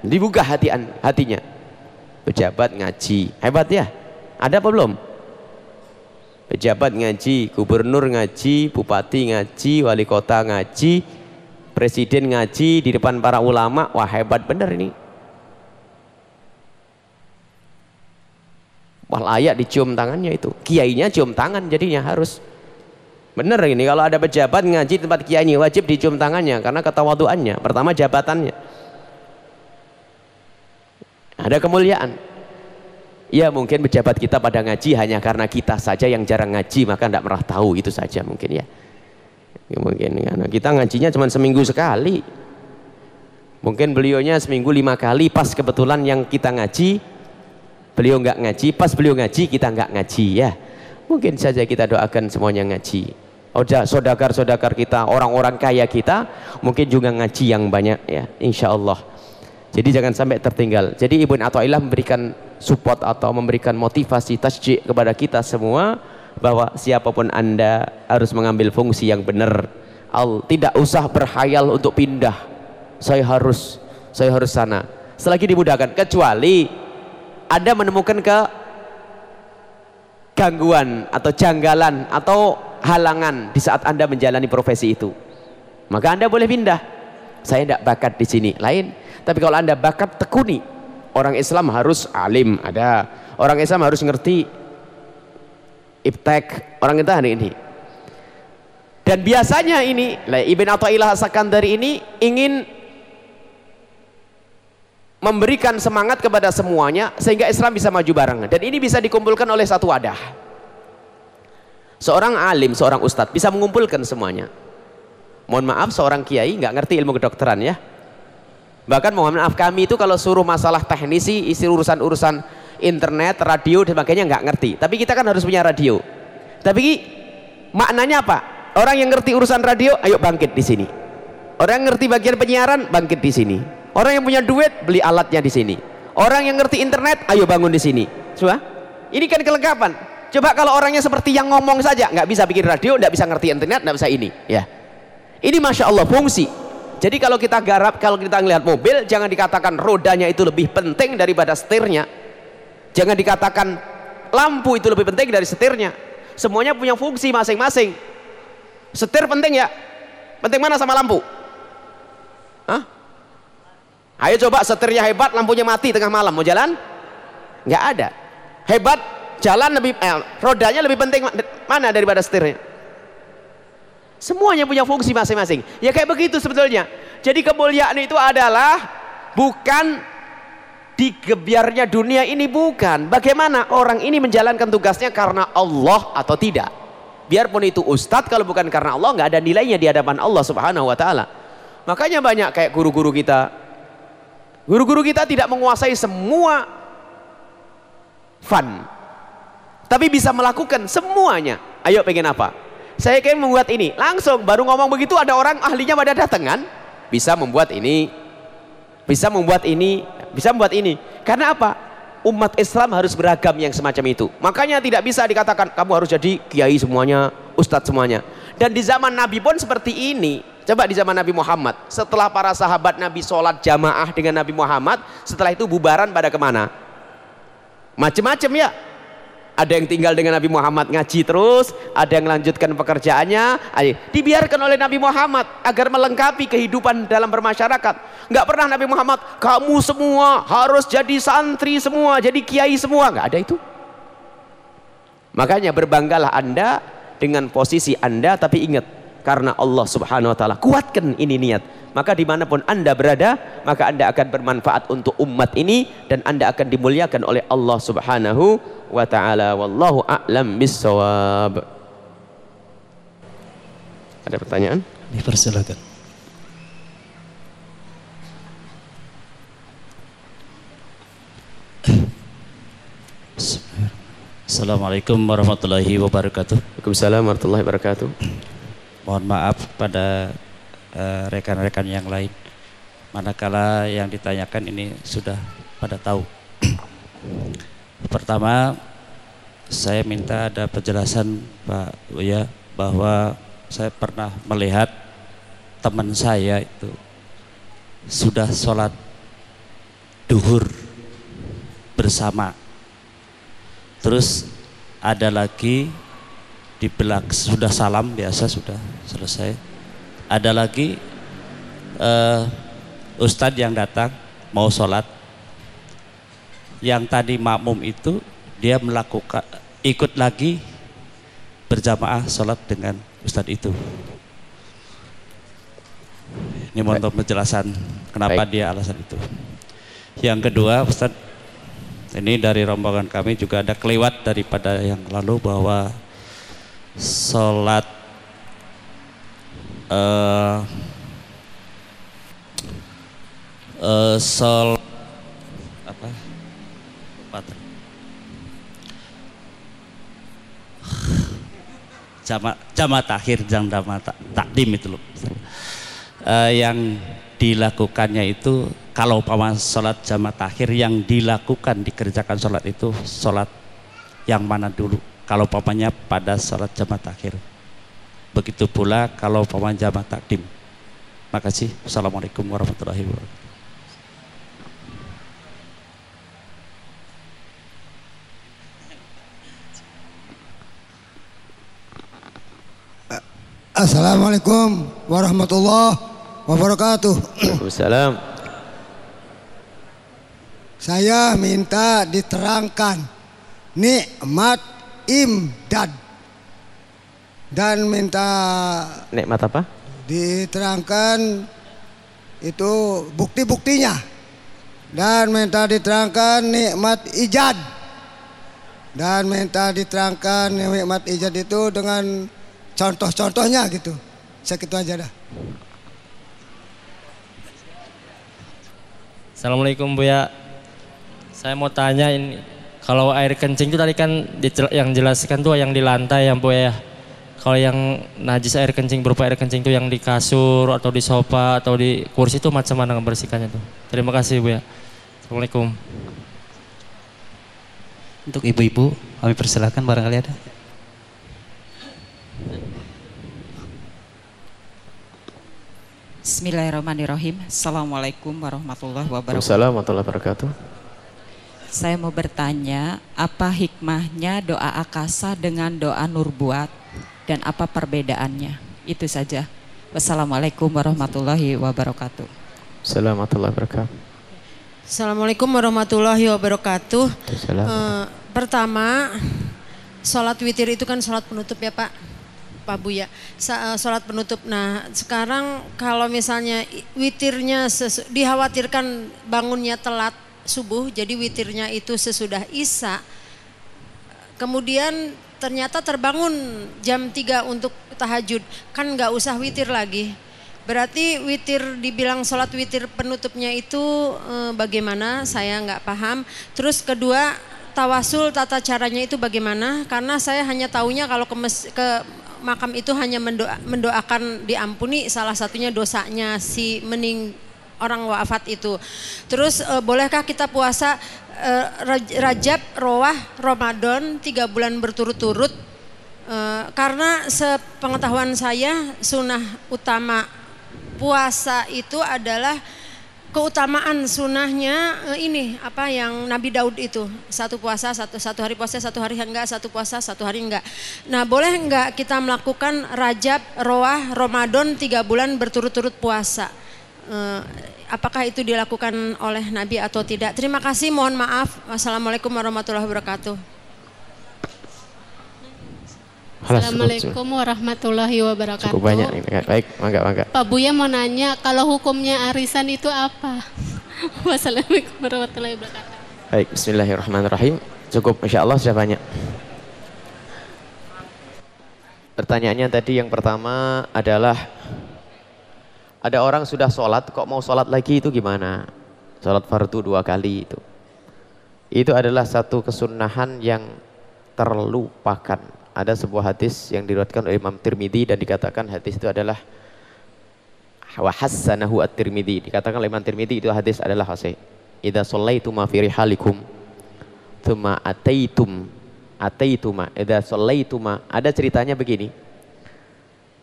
Dibuka hati hatinya. Pejabat ngaji. Hebat ya? Ada apa belum? Pejabat ngaji gubernur ngaji bupati ngaji wali kota ngaji presiden ngaji di depan para ulama. Wah hebat bener ini Wah layak dicium tangannya itu. Kiainya cium tangan jadinya harus. Benar ini kalau ada pejabat ngaji tempat kiainya wajib dicium tangannya karena ketawaduannya. Pertama jabatannya. Ada kemuliaan. Ya mungkin pejabat kita pada ngaji hanya karena kita saja yang jarang ngaji maka tidak pernah tahu itu saja mungkin ya. ya mungkin karena kita ngajinya cuma seminggu sekali. Mungkin beliaunya seminggu lima kali pas kebetulan yang kita ngaji beliau nggak ngaji pas beliau ngaji kita nggak ngaji ya. Mungkin saja kita doakan semuanya ngaji. Oja sodakar-sodakar kita orang-orang kaya kita mungkin juga ngaji yang banyak ya insya Allah jadi jangan sampai tertinggal. Jadi Ibn Atta'illah memberikan support atau memberikan motivasi tasjik kepada kita semua bahwa siapa pun anda harus mengambil fungsi yang benar. Al, tidak usah berhayal untuk pindah. Saya harus saya harus sana. Selagi dimudahkan kecuali anda menemukan ke gangguan atau janggalan atau halangan di saat Anda menjalani profesi itu. Maka Anda boleh pindah. Saya tidak bakat di sini. Lain. Tapi kalau Anda bakat tekuni, orang Islam harus alim, ada. Orang Islam harus ngerti iptek, orang kita hari ini. Dan biasanya ini, Ibn Atta'illah Sakandari ini ingin memberikan semangat kepada semuanya sehingga Islam bisa maju bareng. Dan ini bisa dikumpulkan oleh satu wadah. Seorang alim, seorang ustadz bisa mengumpulkan semuanya. Mohon maaf seorang kiai nggak ngerti ilmu kedokteran ya. Bahkan mohon maaf kami itu kalau suruh masalah teknisi isi urusan-urusan internet, radio dan sebagainya nggak ngerti. Tapi kita kan harus punya radio. Tapi maknanya apa? orang yang ngerti urusan radio ayo bangkit di sini. Orang yang ngerti bagian penyiaran bangkit di sini Orang yang punya duit beli alatnya di sini. Orang yang ngerti internet, ayo bangun di sini. Coba. Ini kan kelengkapan. Coba kalau orangnya seperti yang ngomong saja, nggak bisa bikin radio, nggak bisa ngerti internet, nggak bisa ini. Ya. Ini masya Allah fungsi. Jadi kalau kita garap, kalau kita ngelihat mobil, jangan dikatakan rodanya itu lebih penting daripada setirnya. Jangan dikatakan lampu itu lebih penting dari setirnya. Semuanya punya fungsi masing-masing. Setir penting ya. Penting mana sama lampu? Hah? Ayo coba setirnya hebat, lampunya mati tengah malam, mau jalan? Nggak ada. Hebat, jalan lebih, eh, rodanya lebih penting mana daripada setirnya? Semuanya punya fungsi masing-masing. Ya kayak begitu sebetulnya. Jadi kemuliaan itu adalah bukan digebiarnya dunia ini bukan. Bagaimana orang ini menjalankan tugasnya karena Allah atau tidak. Biarpun itu ustadz kalau bukan karena Allah nggak ada nilainya di hadapan Allah Subhanahu wa taala. Makanya banyak kayak guru-guru kita Guru-guru kita tidak menguasai semua fun. Tapi bisa melakukan semuanya. Ayo pengen apa? Saya ingin membuat ini. Langsung baru ngomong begitu ada orang ahlinya pada datang kan? Bisa membuat ini. Bisa membuat ini. Bisa membuat ini. Karena apa? Umat Islam harus beragam yang semacam itu. Makanya tidak bisa dikatakan kamu harus jadi kiai semuanya, ustadz semuanya. Dan di zaman Nabi pun seperti ini. Coba di zaman Nabi Muhammad, setelah para sahabat Nabi sholat jamaah dengan Nabi Muhammad, setelah itu bubaran pada ke mana? Macem-macem ya. Ada yang tinggal dengan Nabi Muhammad ngaji terus, ada yang melanjutkan pekerjaannya. Ayo, dibiarkan oleh Nabi Muhammad agar melengkapi kehidupan dalam bermasyarakat. Enggak pernah Nabi Muhammad, kamu semua harus jadi santri semua, jadi kiai semua. Enggak ada itu. Makanya berbanggalah Anda dengan posisi Anda tapi ingat karena Allah Subhanahu wa taala kuatkan ini niat. Maka di mana pun Anda berada, maka Anda akan bermanfaat untuk umat ini dan Anda akan dimuliakan oleh Allah Subhanahu wa taala. Wallahu a'lam bissawab. Ada pertanyaan? Dipersilakan. Assalamualaikum warahmatullahi wabarakatuh. Waalaikumsalam warahmatullahi wabarakatuh. Mohon maaf pada eh, rekan-rekan uh, yang lain. Manakala yang ditanyakan ini sudah pada tahu. Pertama, saya minta ada penjelasan Pak Buya bahwa saya pernah melihat teman saya itu sudah sholat duhur bersama terus ada lagi di belak sudah salam biasa sudah selesai. Ada lagi uh, ustadz yang datang mau sholat. Yang tadi makmum itu dia melakukan ikut lagi berjamaah sholat dengan ustadz itu. Ini mohon penjelasan kenapa Baik. dia alasan itu. Yang kedua ustadz ini dari rombongan kami juga ada kelewat daripada yang lalu bahwa sholat uh, uh, sol apa? Jama jama takhir jam jama takdim itu loh. Uh, yang dilakukannya itu kalau paman sholat jamaah takhir yang dilakukan dikerjakan sholat itu sholat yang mana dulu kalau pamannya pada sholat jamaah takhir begitu pula kalau paman jamaah takdim makasih Assalamualaikum warahmatullahi wabarakatuh Assalamualaikum warahmatullahi wabarakatuh. Waalaikumsalam. Saya minta diterangkan nikmat imdad dan minta nikmat apa? Diterangkan itu bukti-buktinya dan minta diterangkan nikmat ijad dan minta diterangkan nikmat ijad itu dengan contoh-contohnya gitu. Segitu aja dah. Assalamualaikum Bu ya. Saya mau tanya ini, kalau air kencing itu tadi kan yang jelaskan tuh yang di lantai yang bu ya. Kalau yang najis air kencing berupa air kencing itu yang di kasur atau di sofa atau di kursi itu macam mana membersihkannya tuh? Terima kasih bu ya. Assalamualaikum. Untuk ibu-ibu kami persilahkan barangkali ada. Bismillahirrahmanirrahim. Assalamualaikum warahmatullahi wabarakatuh. Assalamualaikum warahmatullahi wabarakatuh. Saya mau bertanya, apa hikmahnya doa akasa dengan doa nurbuat dan apa perbedaannya? Itu saja. Wassalamualaikum warahmatullahi wabarakatuh. Assalamualaikum warahmatullahi wabarakatuh. Assalamualaikum warahmatullahi wabarakatuh. Uh, pertama, sholat witir itu kan sholat penutup ya Pak. Pak Buya, eh, sholat penutup. Nah sekarang kalau misalnya witirnya dikhawatirkan bangunnya telat, subuh, jadi witirnya itu sesudah Isya. Kemudian ternyata terbangun jam 3 untuk tahajud, kan nggak usah witir lagi. Berarti witir dibilang sholat witir penutupnya itu eh, bagaimana? Saya nggak paham. Terus kedua tawasul tata caranya itu bagaimana? Karena saya hanya tahunya kalau ke, mes, ke makam itu hanya mendoa, mendoakan diampuni salah satunya dosanya si mening orang wafat itu. Terus uh, bolehkah kita puasa uh, Rajab, Roah, Ramadan tiga bulan berturut-turut? Uh, karena sepengetahuan saya sunnah utama puasa itu adalah keutamaan sunnahnya ini apa yang Nabi Daud itu satu puasa satu satu hari puasa satu hari enggak satu puasa satu hari enggak. Nah boleh enggak kita melakukan Rajab, Roah, Ramadan tiga bulan berturut-turut puasa? Eh, apakah itu dilakukan oleh Nabi atau tidak. Terima kasih, mohon maaf. Wassalamualaikum warahmatullahi wabarakatuh. Assalamualaikum warahmatullahi wabarakatuh. Cukup banyak nih. Baik, mangga mangga. Pak Buya mau nanya, kalau hukumnya arisan itu apa? Wassalamualaikum warahmatullahi wabarakatuh. Baik, bismillahirrahmanirrahim. Cukup, insya Allah sudah banyak. Pertanyaannya tadi yang pertama adalah ada orang sudah sholat kok mau sholat lagi itu gimana? Sholat fardu dua kali itu. Itu adalah satu kesunahan yang terlupakan. Ada sebuah hadis yang diriwayatkan oleh Imam Tirmidzi dan dikatakan hadis itu adalah wa hassanahu at-Tirmidzi. Dikatakan oleh Imam Tirmidzi itu hadis adalah sahih. Idza shallaitum fi rihalikum thumma ataitum ataituma idza shallaituma ada ceritanya begini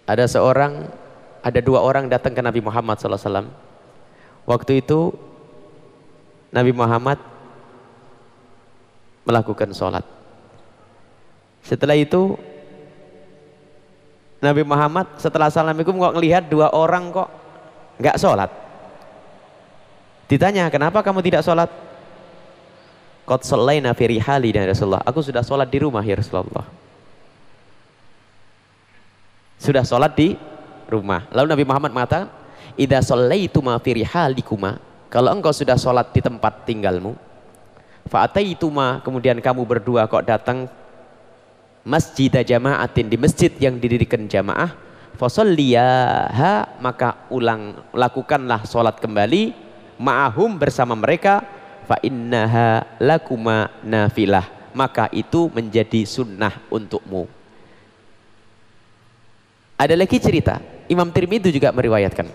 ada seorang ada dua orang datang ke Nabi Muhammad SAW waktu itu Nabi Muhammad melakukan sholat setelah itu Nabi Muhammad setelah assalamualaikum kok ngelihat dua orang kok nggak sholat ditanya kenapa kamu tidak sholat Qad sallaina fi rihali dan Rasulullah. Aku sudah sholat di rumah ya Rasulullah. Sudah sholat di rumah. Lalu Nabi Muhammad mengatakan, "Idza shallaituma fi rihalikuma." Kalau engkau sudah sholat di tempat tinggalmu, fa'ataituma kemudian kamu berdua kok datang masjid jama'atin di masjid yang didirikan jamaah, fasalliyaha maka ulang lakukanlah sholat kembali ma'ahum bersama mereka fa innaha lakuma nafilah maka itu menjadi sunnah untukmu ada lagi cerita Imam Tirmidzi juga meriwayatkan.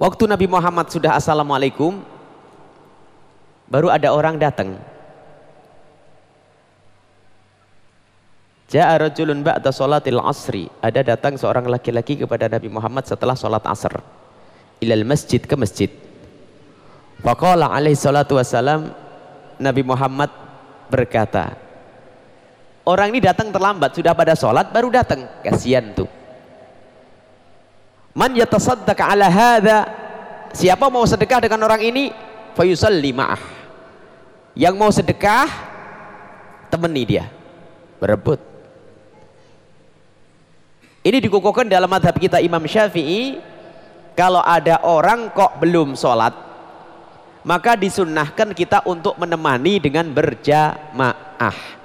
Waktu Nabi Muhammad sudah assalamualaikum baru ada orang datang. Ja'a rajulun ba'da salatil asri. Ada datang seorang laki-laki kepada Nabi Muhammad setelah salat asar. Ilal masjid ke masjid. Faqala alaihi salatu wassalam Nabi Muhammad berkata, orang ini datang terlambat, sudah pada sholat baru datang. Kasihan tuh. Man yatasaddaqa ala hadha Siapa mau sedekah dengan orang ini? Fayusalli ma'ah. Yang mau sedekah temani dia. Berebut. Ini dikukuhkan dalam madhab kita Imam Syafi'i kalau ada orang kok belum sholat maka disunnahkan kita untuk menemani dengan berjamaah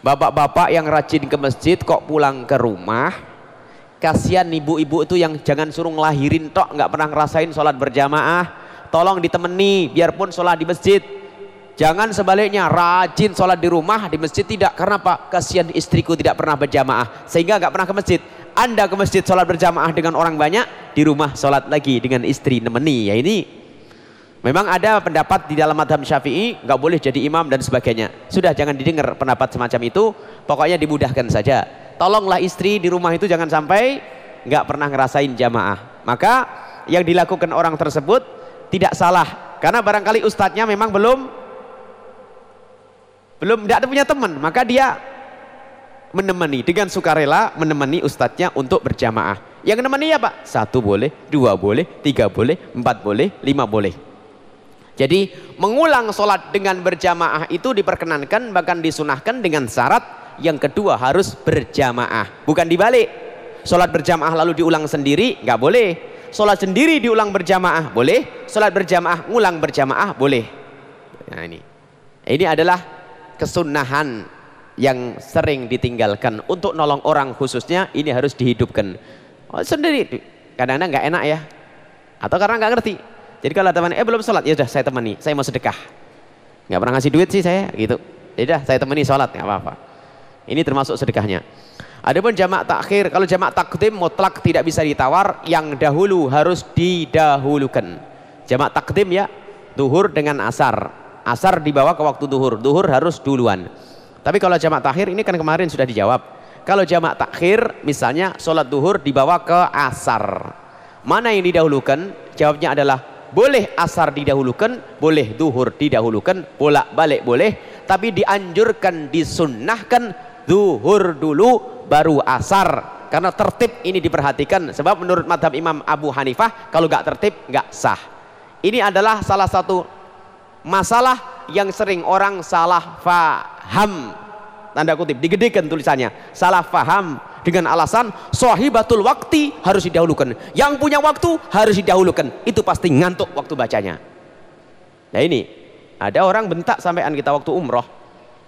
bapak-bapak yang rajin ke masjid kok pulang ke rumah kasihan ibu-ibu itu yang jangan suruh ngelahirin tok nggak pernah ngerasain sholat berjamaah. Tolong ditemani biarpun sholat di masjid. Jangan sebaliknya rajin sholat di rumah di masjid tidak. Karena pak kasihan istriku tidak pernah berjamaah sehingga nggak pernah ke masjid. Anda ke masjid sholat berjamaah dengan orang banyak, di rumah sholat lagi dengan istri nemeni. Ya ini memang ada pendapat di dalam madhab syafi'i, nggak boleh jadi imam dan sebagainya. Sudah jangan didengar pendapat semacam itu, pokoknya dimudahkan saja. Tolonglah istri di rumah itu jangan sampai nggak pernah ngerasain jamaah. Maka yang dilakukan orang tersebut tidak salah. Karena barangkali ustadznya memang belum belum tidak punya teman, maka dia menemani dengan sukarela menemani ustadznya untuk berjamaah yang menemani apa? satu boleh, dua boleh, tiga boleh, empat boleh, lima boleh jadi mengulang sholat dengan berjamaah itu diperkenankan bahkan disunahkan dengan syarat yang kedua harus berjamaah. Bukan dibalik. Sholat berjamaah lalu diulang sendiri nggak boleh. Sholat sendiri diulang berjamaah boleh. Sholat berjamaah ngulang berjamaah boleh. Nah ini. Ini adalah kesunahan yang sering ditinggalkan. Untuk nolong orang khususnya ini harus dihidupkan. Oh, sendiri. Kadang-kadang nggak enak ya. Atau karena nggak ngerti jadi kalau teman eh belum sholat ya sudah saya temani saya mau sedekah nggak pernah ngasih duit sih saya gitu ya sudah saya temani sholat nggak apa-apa ini termasuk sedekahnya Adapun jamak takhir, kalau jamak takdim mutlak tidak bisa ditawar, yang dahulu harus didahulukan. Jamak takdim ya, duhur dengan asar. Asar dibawa ke waktu duhur, duhur harus duluan. Tapi kalau jamak takhir ini kan kemarin sudah dijawab. Kalau jamak takhir misalnya sholat duhur dibawa ke asar. Mana yang didahulukan? Jawabnya adalah boleh asar didahulukan, boleh duhur didahulukan, bolak balik boleh. Tapi dianjurkan, disunnahkan duhur dulu baru asar. Karena tertib ini diperhatikan. Sebab menurut madhab Imam Abu Hanifah kalau nggak tertib nggak sah. Ini adalah salah satu masalah yang sering orang salah faham tanda kutip digedekan tulisannya. Salah faham dengan alasan sahibatul waktu harus didahulukan. Yang punya waktu harus didahulukan. Itu pasti ngantuk waktu bacanya. Nah ini ada orang bentak sampaian kita waktu umroh.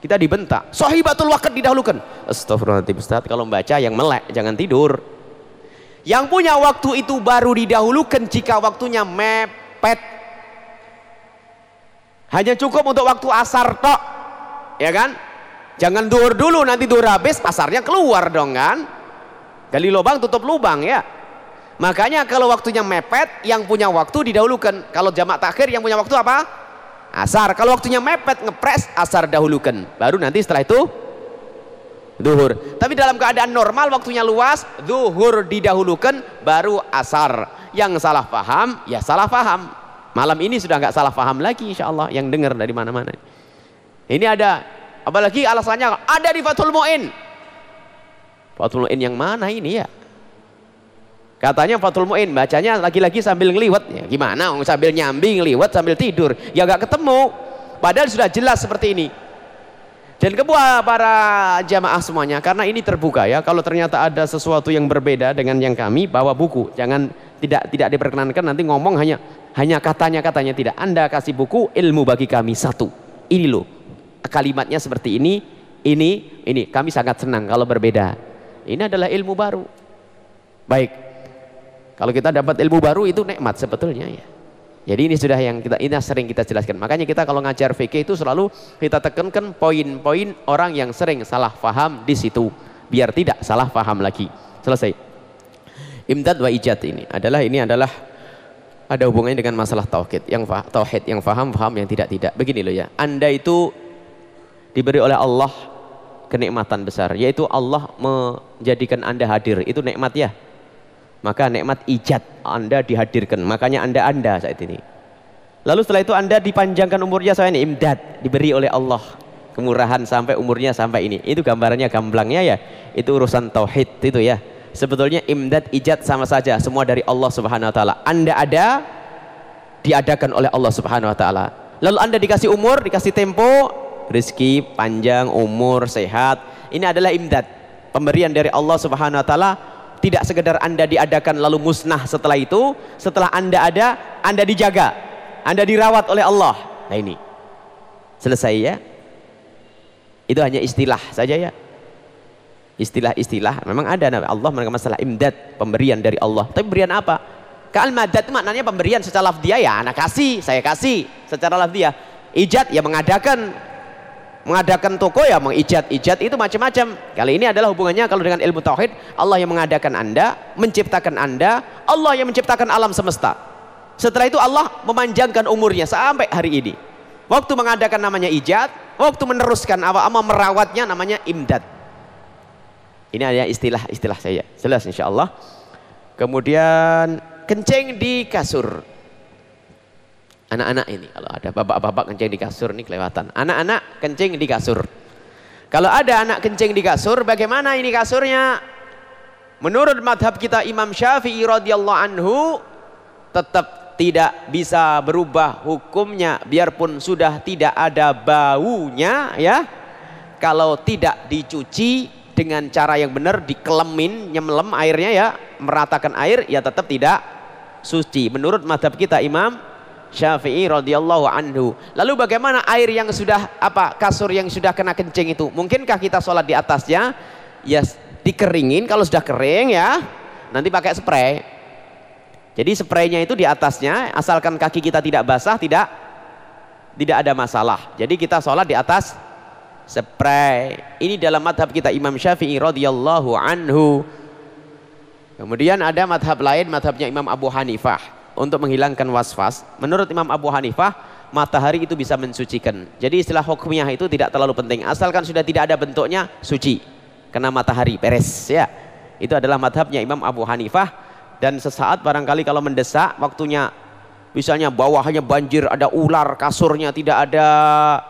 Kita dibentak sahibatul waktu didahulukan. Astagfirullahaladzim Ustaz. Kalau membaca yang melek jangan tidur. Yang punya waktu itu baru didahulukan jika waktunya mepet. Hanya cukup untuk waktu asar tok. Ya kan Jangan duhur dulu, nanti duhur habis pasarnya keluar dong kan. Gali lubang tutup lubang ya. Makanya kalau waktunya mepet, yang punya waktu didahulukan. Kalau jamak takhir yang punya waktu apa? Asar. Kalau waktunya mepet, ngepres, asar dahulukan. Baru nanti setelah itu duhur. Tapi dalam keadaan normal waktunya luas, duhur didahulukan, baru asar. Yang salah paham, ya salah paham. Malam ini sudah nggak salah paham lagi insya Allah yang dengar dari mana-mana. Ini ada Apalagi alasannya ada di Fathul Mu'in. Fathul Mu'in yang mana ini ya? Katanya Fathul Mu'in, bacanya lagi-lagi sambil ngeliwat. Ya, gimana? Sambil nyambi, ngeliwat, sambil tidur. Ya gak ketemu. Padahal sudah jelas seperti ini. Dan kebuah para jamaah semuanya, karena ini terbuka ya. Kalau ternyata ada sesuatu yang berbeda dengan yang kami, bawa buku. Jangan tidak tidak diperkenankan nanti ngomong hanya hanya katanya katanya tidak. Anda kasih buku ilmu bagi kami satu. Ini loh kalimatnya seperti ini, ini, ini. Kami sangat senang kalau berbeda. Ini adalah ilmu baru. Baik. Kalau kita dapat ilmu baru itu nikmat sebetulnya ya. Jadi ini sudah yang kita ini sering kita jelaskan. Makanya kita kalau ngajar fikih itu selalu kita tekankan poin-poin orang yang sering salah faham di situ biar tidak salah faham lagi. Selesai. Imdad wa ijad ini adalah ini adalah ada hubungannya dengan masalah tauhid yang tauhid yang faham faham yang tidak tidak. Begini loh ya. Anda itu diberi oleh Allah kenikmatan besar yaitu Allah menjadikan anda hadir. Itu nikmat ya. Maka nikmat ijat anda dihadirkan. Makanya anda anda saat ini. Lalu setelah itu anda dipanjangkan umurnya saya ini imdad diberi oleh Allah. Kemurahan sampai umurnya sampai ini. Itu gambarannya gamblangnya ya. Itu urusan tauhid itu ya. Sebetulnya imdad ijat sama saja. Semua dari Allah subhanahu wa ta'ala. Anda ada diadakan oleh Allah subhanahu wa ta'ala. Lalu anda dikasih umur dikasih tempo rizki, panjang, umur, sehat. Ini adalah imdad. Pemberian dari Allah Subhanahu wa taala tidak sekedar Anda diadakan lalu musnah setelah itu, setelah Anda ada, Anda dijaga. Anda dirawat oleh Allah. Nah ini. Selesai ya. Itu hanya istilah saja ya. Istilah-istilah memang ada Allah mereka masalah imdad, pemberian dari Allah. Tapi pemberian apa? Kal madad itu maknanya pemberian secara lafdiah ya, anak kasih, saya kasih secara lafdiah. Ijat ya mengadakan mengadakan toko ya mengijat-ijat itu macam-macam. Kali ini adalah hubungannya kalau dengan ilmu tauhid. Allah yang mengadakan anda menciptakan anda Allah yang menciptakan alam semesta. Setelah itu Allah memanjangkan umurnya sampai hari ini. Waktu mengadakan namanya ijat waktu meneruskan apa ama merawatnya namanya imdad. Ini ada istilah-istilah saya. Jelas insya Allah. Kemudian kencing di kasur anak-anak ini kalau ada bapak-bapak kencing di kasur ini kelewatan. Anak-anak kencing di kasur. Kalau ada anak kencing di kasur bagaimana ini kasurnya? Menurut madhab kita Imam Syafi'i radhiyallahu anhu tetap tidak bisa berubah hukumnya biarpun sudah tidak ada baunya ya. Kalau tidak dicuci dengan cara yang benar dikelemin nyemlem airnya ya. Meratakan air ya tetap tidak suci. Menurut madhab kita Imam Syafi'i radhiyallahu anhu. Lalu bagaimana air yang sudah apa kasur yang sudah kena kencing itu? Mungkinkah kita sholat di atasnya? Ya dikeringin kalau sudah kering ya. Nanti pakai spray. Jadi spraynya itu di atasnya asalkan kaki kita tidak basah tidak tidak ada masalah. Jadi kita sholat di atas spray. Ini dalam madhab kita Imam Syafi'i radhiyallahu anhu. Kemudian ada madhab lain, madhabnya Imam Abu Hanifah untuk menghilangkan waswas. Menurut Imam Abu Hanifah, matahari itu bisa mensucikan. Jadi istilah hukumnya itu tidak terlalu penting. Asalkan sudah tidak ada bentuknya, suci. Kena matahari, beres ya. Itu adalah madhabnya Imam Abu Hanifah. Dan sesaat barangkali kalau mendesak, waktunya misalnya bawahnya banjir, ada ular, kasurnya tidak ada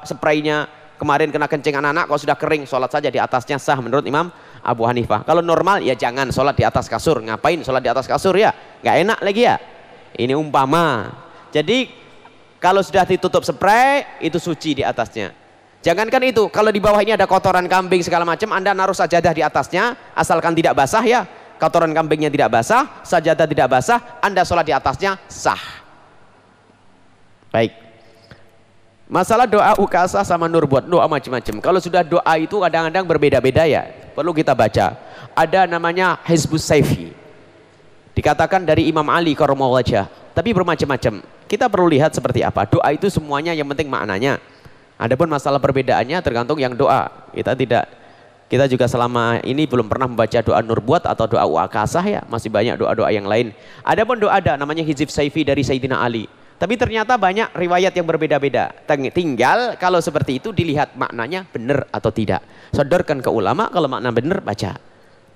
spraynya. Kemarin kena kencing anak-anak, kalau sudah kering, sholat saja di atasnya sah menurut Imam Abu Hanifah. Kalau normal ya jangan sholat di atas kasur. Ngapain sholat di atas kasur ya? Gak enak lagi ya. Ini umpama. Jadi kalau sudah ditutup spray itu suci di atasnya. Jangankan itu, kalau di bawah ini ada kotoran kambing segala macam, Anda naruh sajadah di atasnya, asalkan tidak basah ya. Kotoran kambingnya tidak basah, sajadah tidak basah, Anda sholat di atasnya sah. Baik. Masalah doa ukasa sama nur buat doa macam-macam. Kalau sudah doa itu kadang-kadang berbeda-beda ya. Perlu kita baca. Ada namanya Hizbus Saifi. Dikatakan dari Imam Ali karomah wajah. Tapi bermacam-macam. Kita perlu lihat seperti apa. Doa itu semuanya yang penting maknanya. Adapun masalah perbedaannya tergantung yang doa. Kita tidak kita juga selama ini belum pernah membaca doa nur buat atau doa wakasah ya. Masih banyak doa-doa yang lain. Adapun doa ada namanya Hizib Saifi dari Sayyidina Ali. Tapi ternyata banyak riwayat yang berbeda-beda. Tinggal kalau seperti itu dilihat maknanya benar atau tidak. Sodorkan ke ulama kalau makna benar baca.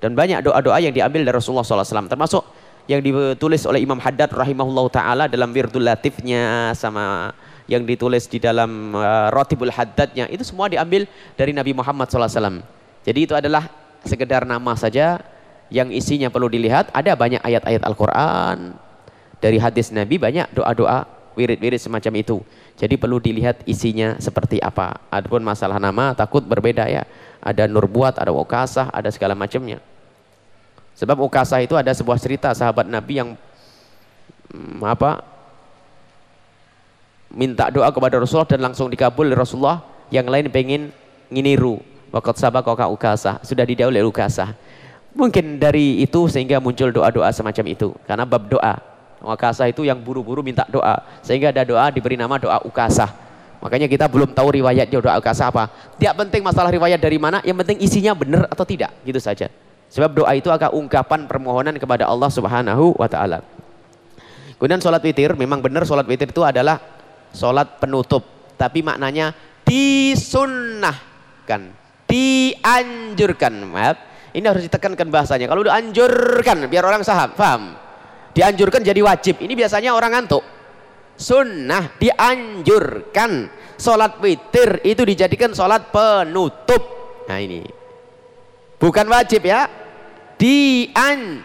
Dan banyak doa-doa yang diambil dari Rasulullah SAW. Termasuk yang ditulis oleh Imam Haddad rahimahullah ta'ala dalam wirdul latifnya sama yang ditulis di dalam uh, rotibul haddadnya. Itu semua diambil dari Nabi Muhammad SAW. Jadi itu adalah sekedar nama saja yang isinya perlu dilihat. Ada banyak ayat-ayat Al-Quran. Dari hadis Nabi banyak doa-doa wirid-wirid semacam itu. Jadi perlu dilihat isinya seperti apa. Adapun masalah nama takut berbeda ya. Ada nurbuat, ada wakasah, ada segala macamnya. Sebab wakasah itu ada sebuah cerita sahabat Nabi yang hmm, apa minta doa kepada Rasulullah dan langsung dikabul oleh Rasulullah. Yang lain pengen nginiru. Wakat sabak ukasah. Sudah didahului ukasah. Mungkin dari itu sehingga muncul doa-doa semacam itu. Karena bab doa Wakasah itu yang buru-buru minta doa. Sehingga ada doa diberi nama doa ukasah. Makanya kita belum tahu riwayatnya doa ukasah apa. Tidak penting masalah riwayat dari mana, yang penting isinya benar atau tidak. Gitu saja. Sebab doa itu agak ungkapan permohonan kepada Allah subhanahu wa ta'ala. Kemudian sholat witir, memang benar sholat witir itu adalah sholat penutup. Tapi maknanya disunnahkan, dianjurkan. Maaf, ini harus ditekankan bahasanya. Kalau dianjurkan, biar orang saham, paham dianjurkan jadi wajib. Ini biasanya orang ngantuk. Sunnah dianjurkan. Sholat witir itu dijadikan sholat penutup. Nah ini. Bukan wajib ya. Dian.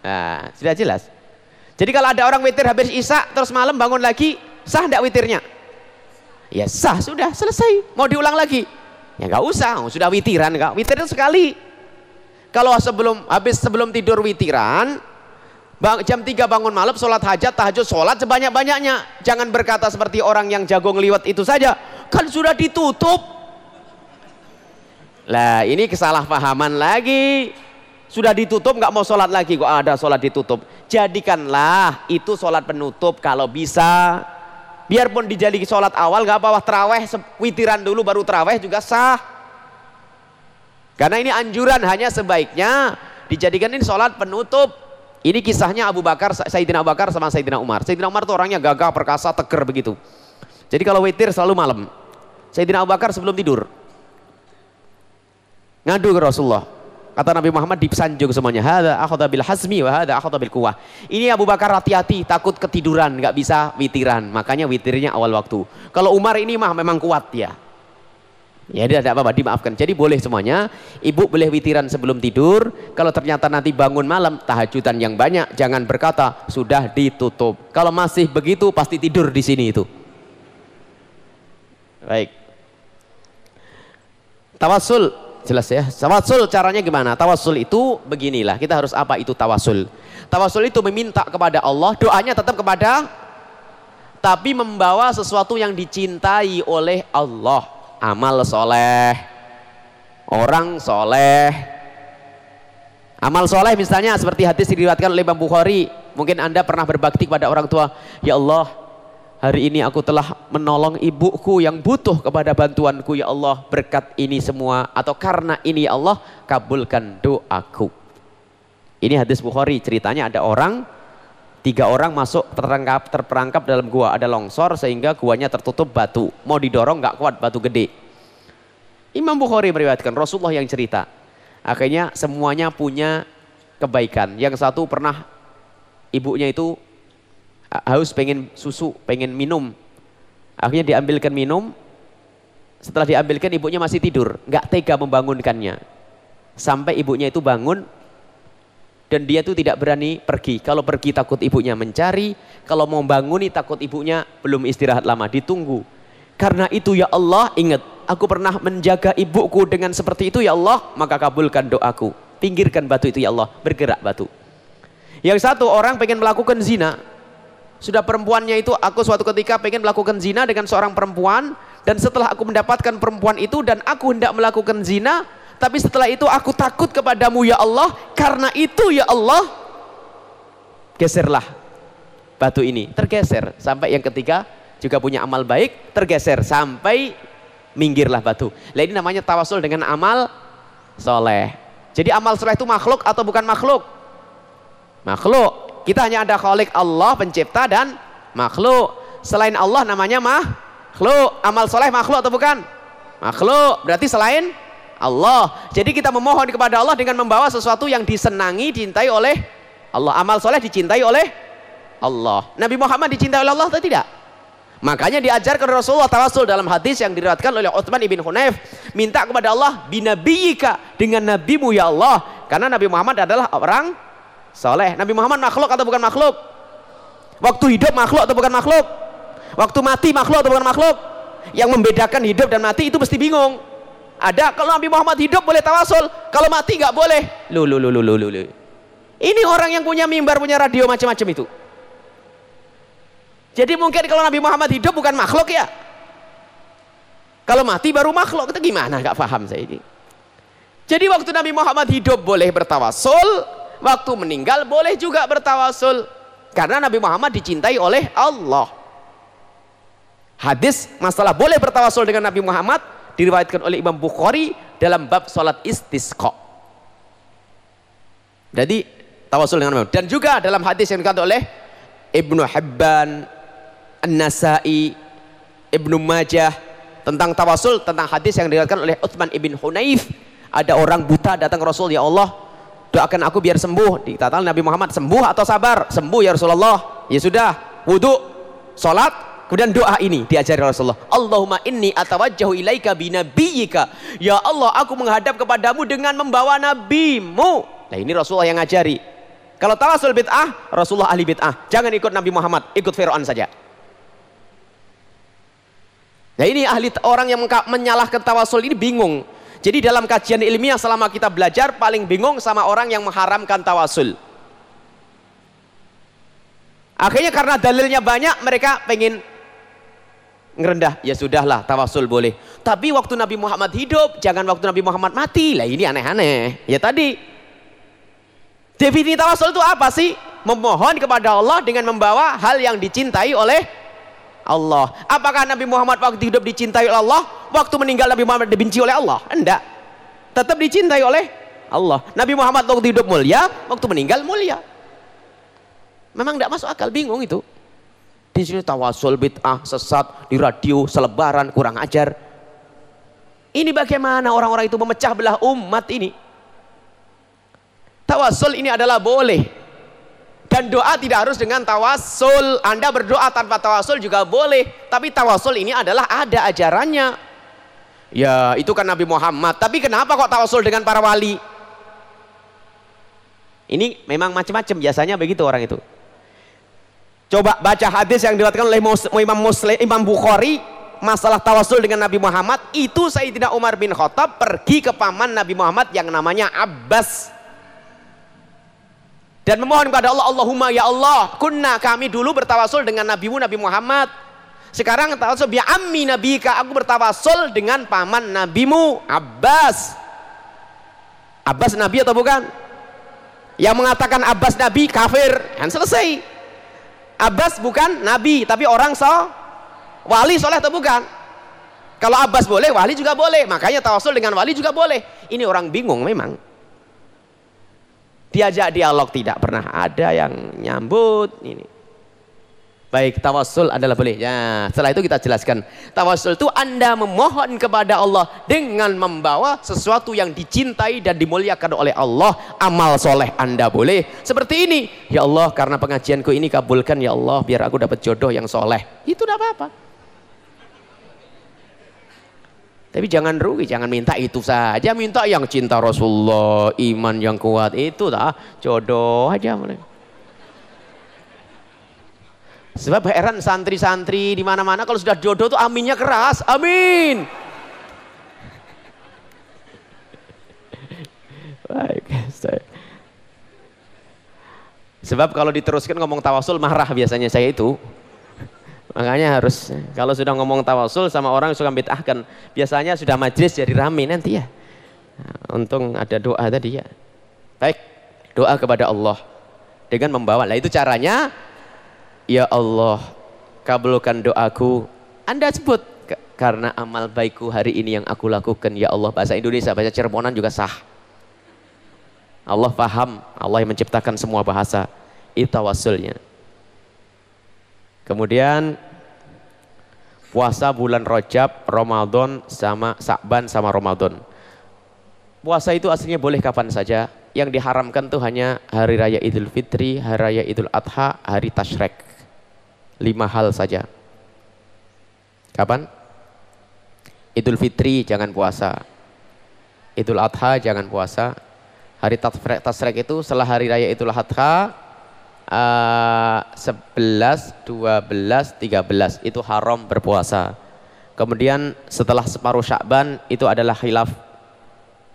Nah, sudah jelas. Jadi kalau ada orang witir habis isya terus malam bangun lagi, sah tidak witirnya? Ya sah, sudah selesai. Mau diulang lagi? Ya nggak usah, sudah witiran enggak. Witir sekali. Kalau sebelum habis sebelum tidur witiran, Bang, jam 3 bangun malam, sholat hajat, tahajud, sholat sebanyak-banyaknya. Jangan berkata seperti orang yang jago ngeliwat itu saja. Kan sudah ditutup. Lah ini kesalahpahaman lagi. Sudah ditutup nggak mau sholat lagi kok ada sholat ditutup. Jadikanlah itu sholat penutup kalau bisa. Biarpun dijadi sholat awal nggak apa-apa teraweh witiran dulu baru teraweh juga sah. Karena ini anjuran hanya sebaiknya dijadikan ini sholat penutup. Ini kisahnya Abu Bakar, Sayyidina Abu Bakar sama Sayyidina Umar. Sayyidina Umar itu orangnya gagah, perkasa, tegar begitu. Jadi kalau witir selalu malam. Sayyidina Abu Bakar sebelum tidur. Ngadu ke Rasulullah. Kata Nabi Muhammad disanjung semuanya. Hada akhadha bil hazmi wa hada akhadha bil kuwah. Ini Abu Bakar hati-hati, takut ketiduran, nggak bisa witiran. Makanya witirnya awal waktu. Kalau Umar ini mah memang kuat ya. Ya tidak apa-apa dimaafkan. Jadi boleh semuanya. Ibu boleh witiran sebelum tidur. Kalau ternyata nanti bangun malam tahajudan yang banyak, jangan berkata sudah ditutup. Kalau masih begitu pasti tidur di sini itu. Baik. Tawasul jelas ya. Tawasul caranya gimana? Tawasul itu beginilah. Kita harus apa itu tawasul? Tawasul itu meminta kepada Allah, doanya tetap kepada tapi membawa sesuatu yang dicintai oleh Allah amal soleh, orang soleh. Amal soleh misalnya seperti hadis diriwatkan oleh Imam Bukhari. Mungkin anda pernah berbakti kepada orang tua. Ya Allah, hari ini aku telah menolong ibuku yang butuh kepada bantuanku. Ya Allah, berkat ini semua. Atau karena ini ya Allah, kabulkan doaku. Ini hadis Bukhari. Ceritanya ada orang Tiga orang masuk terperangkap, terperangkap dalam gua. Ada longsor sehingga guanya tertutup batu. Mau didorong nggak kuat batu gede. Imam Bukhari meriwayatkan Rasulullah yang cerita. Akhirnya semuanya punya kebaikan. Yang satu pernah ibunya itu haus pengen susu, pengen minum. Akhirnya diambilkan minum. Setelah diambilkan ibunya masih tidur. Nggak tega membangunkannya. Sampai ibunya itu bangun dan dia tuh tidak berani pergi. Kalau pergi takut ibunya mencari, kalau mau banguni takut ibunya belum istirahat lama, ditunggu. Karena itu ya Allah, ingat, aku pernah menjaga ibuku dengan seperti itu ya Allah, maka kabulkan doaku. Pinggirkan batu itu ya Allah, bergerak batu. Yang satu orang pengen melakukan zina. Sudah perempuannya itu aku suatu ketika pengen melakukan zina dengan seorang perempuan dan setelah aku mendapatkan perempuan itu dan aku hendak melakukan zina, tapi setelah itu aku takut kepadamu ya Allah, karena itu ya Allah geserlah batu ini, tergeser sampai yang ketiga juga punya amal baik, tergeser sampai minggirlah batu. Lah ini namanya tawasul dengan amal soleh. Jadi amal soleh itu makhluk atau bukan makhluk? Makhluk. Kita hanya ada khalik Allah pencipta dan makhluk. Selain Allah namanya makhluk. Amal soleh makhluk atau bukan? Makhluk. Berarti selain Allah. Jadi kita memohon kepada Allah dengan membawa sesuatu yang disenangi, dicintai oleh Allah. Amal soleh dicintai oleh Allah. Nabi Muhammad dicintai oleh Allah atau tidak? Makanya diajarkan Rasulullah tawasul dalam hadis yang diriwayatkan oleh Utsman ibn Hunayf, minta kepada Allah binabiyika dengan nabimu ya Allah. Karena Nabi Muhammad adalah orang soleh. Nabi Muhammad makhluk atau bukan makhluk? Waktu hidup makhluk atau bukan makhluk? Waktu mati makhluk atau bukan makhluk? Yang membedakan hidup dan mati itu mesti bingung. Ada kalau Nabi Muhammad hidup boleh tawasul, kalau mati nggak boleh. Lu lu lu lu lu lu. Ini orang yang punya mimbar, punya radio macam-macam itu. Jadi mungkin kalau Nabi Muhammad hidup bukan makhluk ya. Kalau mati baru makhluk. Itu gimana? Gak paham saya ini. Jadi waktu Nabi Muhammad hidup boleh bertawasul. Waktu meninggal boleh juga bertawasul. Karena Nabi Muhammad dicintai oleh Allah. Hadis masalah boleh bertawasul dengan Nabi Muhammad diriwayatkan oleh Imam Bukhari dalam bab salat istisqa. Jadi tawasul dengan Nabi Dan juga dalam hadis yang dikatakan oleh Ibnu Hibban An-Nasai, Ibnu Majah tentang tawasul, tentang hadis yang diriwayatkan oleh Utsman ibn Hunayf. Ada orang buta datang ke Rasul, ya Allah, doakan aku biar sembuh. Dikatakan Nabi Muhammad, sembuh atau sabar? Sembuh ya Rasulullah. Ya sudah, wudhu, salat, kemudian doa ini diajari Rasulullah. Allahumma inni atawajjahu ilaika binabiyyika. Ya Allah, aku menghadap kepadamu dengan membawa nabimu. Nah ini Rasulullah yang ngajari. Kalau tawasul bid'ah, Rasulullah ahli bid'ah. Jangan ikut Nabi Muhammad, ikut Fir'aun saja. Nah ini ahli orang yang menyalahkan tawasul ini bingung. Jadi dalam kajian ilmiah selama kita belajar paling bingung sama orang yang mengharamkan tawasul. Akhirnya karena dalilnya banyak mereka pengen ngerendah. Ya sudahlah tawasul boleh. Tapi waktu Nabi Muhammad hidup, jangan waktu Nabi Muhammad mati. Lah ini aneh-aneh. Ya tadi. Definisi tawasul itu apa sih? Memohon kepada Allah dengan membawa hal yang dicintai oleh Allah. Apakah Nabi Muhammad waktu hidup dicintai oleh Allah? Waktu meninggal Nabi Muhammad dibenci oleh Allah? Enggak. Tetap dicintai oleh Allah. Nabi Muhammad waktu hidup mulia, waktu meninggal mulia. Memang enggak masuk akal, bingung itu. Di sini tawasul bid'ah, sesat, di radio, selebaran, kurang ajar. Ini bagaimana orang-orang itu memecah belah umat ini? Tawasul ini adalah boleh, dan doa tidak harus dengan tawasul. Anda berdoa tanpa tawasul juga boleh. Tapi tawasul ini adalah ada ajarannya. Ya itu kan Nabi Muhammad. Tapi kenapa kok tawasul dengan para wali? Ini memang macam-macam biasanya begitu orang itu. Coba baca hadis yang diriwayatkan oleh Imam Muslim, Imam Bukhari masalah tawasul dengan Nabi Muhammad itu Sayyidina Umar bin Khattab pergi ke paman Nabi Muhammad yang namanya Abbas dan memohon kepada Allah Allahumma ya Allah kunna kami dulu bertawasul dengan nabimu Nabi Muhammad. Sekarang tawasul bi ammi nabika aku bertawasul dengan paman nabimu Abbas. Abbas nabi atau bukan? Yang mengatakan Abbas nabi kafir kan selesai. Abbas bukan nabi tapi orang so wali soleh atau bukan? Kalau Abbas boleh wali juga boleh. Makanya tawasul dengan wali juga boleh. Ini orang bingung memang diajak dialog tidak pernah ada yang nyambut ini. Baik tawassul adalah boleh. Ya setelah itu kita jelaskan. Tawassul itu anda memohon kepada Allah dengan membawa sesuatu yang dicintai dan dimuliakan oleh Allah. Amal soleh anda boleh. Seperti ini. Ya Allah karena pengajianku ini kabulkan ya Allah biar aku dapat jodoh yang soleh. Itu tidak apa-apa tapi jangan rugi, jangan minta itu saja, minta yang cinta Rasulullah, iman yang kuat itu dah jodoh aja mulai. Sebab heran santri-santri di mana-mana kalau sudah jodoh tuh aminnya keras. Amin. Baik, Sebab kalau diteruskan ngomong tawasul marah biasanya saya itu. Makanya harus kalau sudah ngomong tawasul sama orang yang suka bid'ahkan, biasanya sudah majlis jadi rame nanti ya. Nah, untung ada doa tadi ya. Baik, doa kepada Allah dengan membawa. Lah itu caranya ya Allah, kabulkan doaku. Anda sebut karena amal baikku hari ini yang aku lakukan ya Allah bahasa Indonesia, bahasa Cirebonan juga sah. Allah paham, Allah yang menciptakan semua bahasa. Itu tawasulnya. Kemudian puasa bulan Rajab, Ramadan sama Sa'ban sama Ramadan. Puasa itu aslinya boleh kapan saja. Yang diharamkan tuh hanya hari raya Idul Fitri, hari raya Idul Adha, hari Tashrek. Lima hal saja. Kapan? Idul Fitri jangan puasa. Idul Adha jangan puasa. Hari Tasrek itu setelah hari raya Idul Adha uh, 11, 12, 13 itu haram berpuasa. Kemudian setelah separuh Syakban itu adalah khilaf.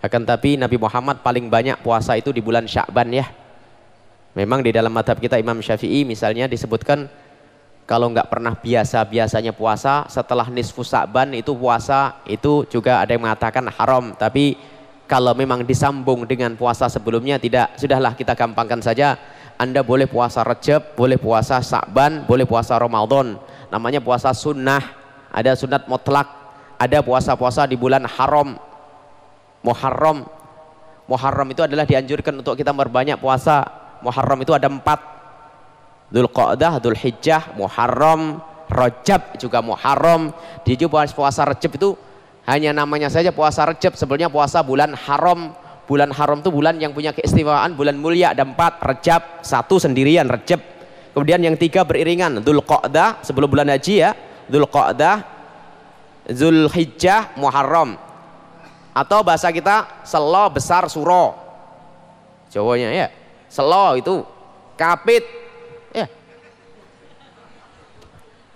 Akan tapi Nabi Muhammad paling banyak puasa itu di bulan Syakban ya. Memang di dalam madhab kita Imam Syafi'i misalnya disebutkan kalau nggak pernah biasa-biasanya puasa setelah nisfu Syakban itu puasa itu juga ada yang mengatakan haram tapi kalau memang disambung dengan puasa sebelumnya tidak sudahlah kita gampangkan saja anda boleh puasa Rejab, boleh puasa Sa'ban, boleh puasa Ramadan. Namanya puasa sunnah. Ada sunat mutlak. Ada puasa-puasa di bulan haram. Muharram. Muharram itu adalah dianjurkan untuk kita berbanyak puasa. Muharram itu ada empat. Dhul Qa'dah, Dhul Hijjah, Muharram, Rajab juga Muharram. Di puasa Rajab itu hanya namanya saja puasa Rajab. Sebenarnya puasa bulan haram bulan haram itu bulan yang punya keistimewaan bulan mulia ada empat Rejab satu sendirian Rejab. Kemudian yang tiga beriringan Dhul Qa'dah sebelum bulan haji ya Dhul Qa'dah Zul Hijjah Muharram. Atau bahasa kita selo besar suro. Jawanya ya selo itu kapit. Ya.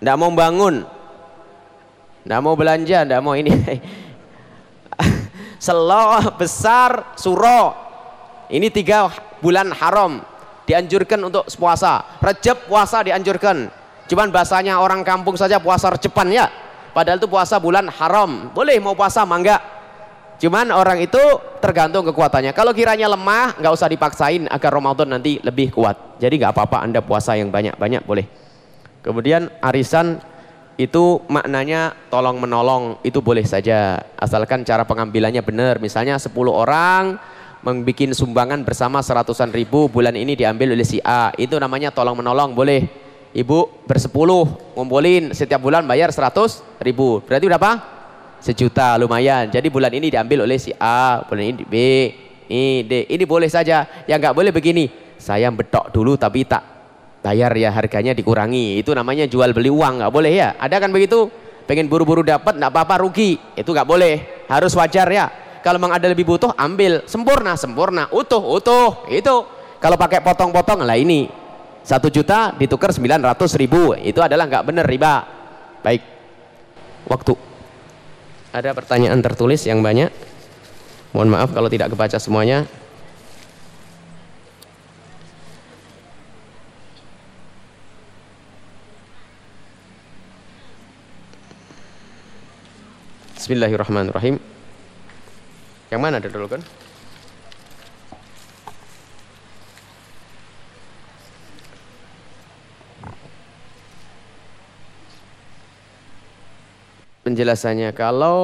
Ndak mau bangun. Ndak mau belanja ndak mau ini Selo besar suro. Ini tiga bulan haram dianjurkan untuk puasa. Rejab puasa dianjurkan. Cuman bahasanya orang kampung saja puasa rejepan ya. Padahal itu puasa bulan haram. Boleh mau puasa mangga. Cuman orang itu tergantung kekuatannya. Kalau kiranya lemah, nggak usah dipaksain agar Ramadan nanti lebih kuat. Jadi nggak apa-apa Anda puasa yang banyak-banyak boleh. Kemudian arisan itu maknanya tolong menolong itu boleh saja. Asalkan cara pengambilannya benar. Misalnya 10 orang membuat sumbangan bersama seratusan ribu bulan ini diambil oleh si A. Itu namanya tolong menolong boleh. Ibu bersepuluh ngumpulin setiap bulan bayar seratus ribu. Berarti berapa? sejuta lumayan. Jadi bulan ini diambil oleh si A bulan ini B ini D. Ini boleh saja. Yang nggak boleh begini saya betok dulu tapi tak bayar ya harganya dikurangi. Itu namanya jual beli uang nggak boleh ya? Ada kan begitu? Pengen buru-buru dapat nggak apa-apa rugi. Itu nggak boleh. Harus wajar ya. Kalau memang ada lebih butuh ambil. Sempurna sempurna. Utuh utuh. Itu. Kalau pakai potong-potong lah ini. Satu juta ditukar sembilan ratus ribu. Itu adalah nggak benar riba. Baik. Waktu. Ada pertanyaan tertulis yang banyak. Mohon maaf kalau tidak kebaca semuanya Bismillahirrahmanirrahim. Yang mana ada dulu kan? Penjelasannya kalau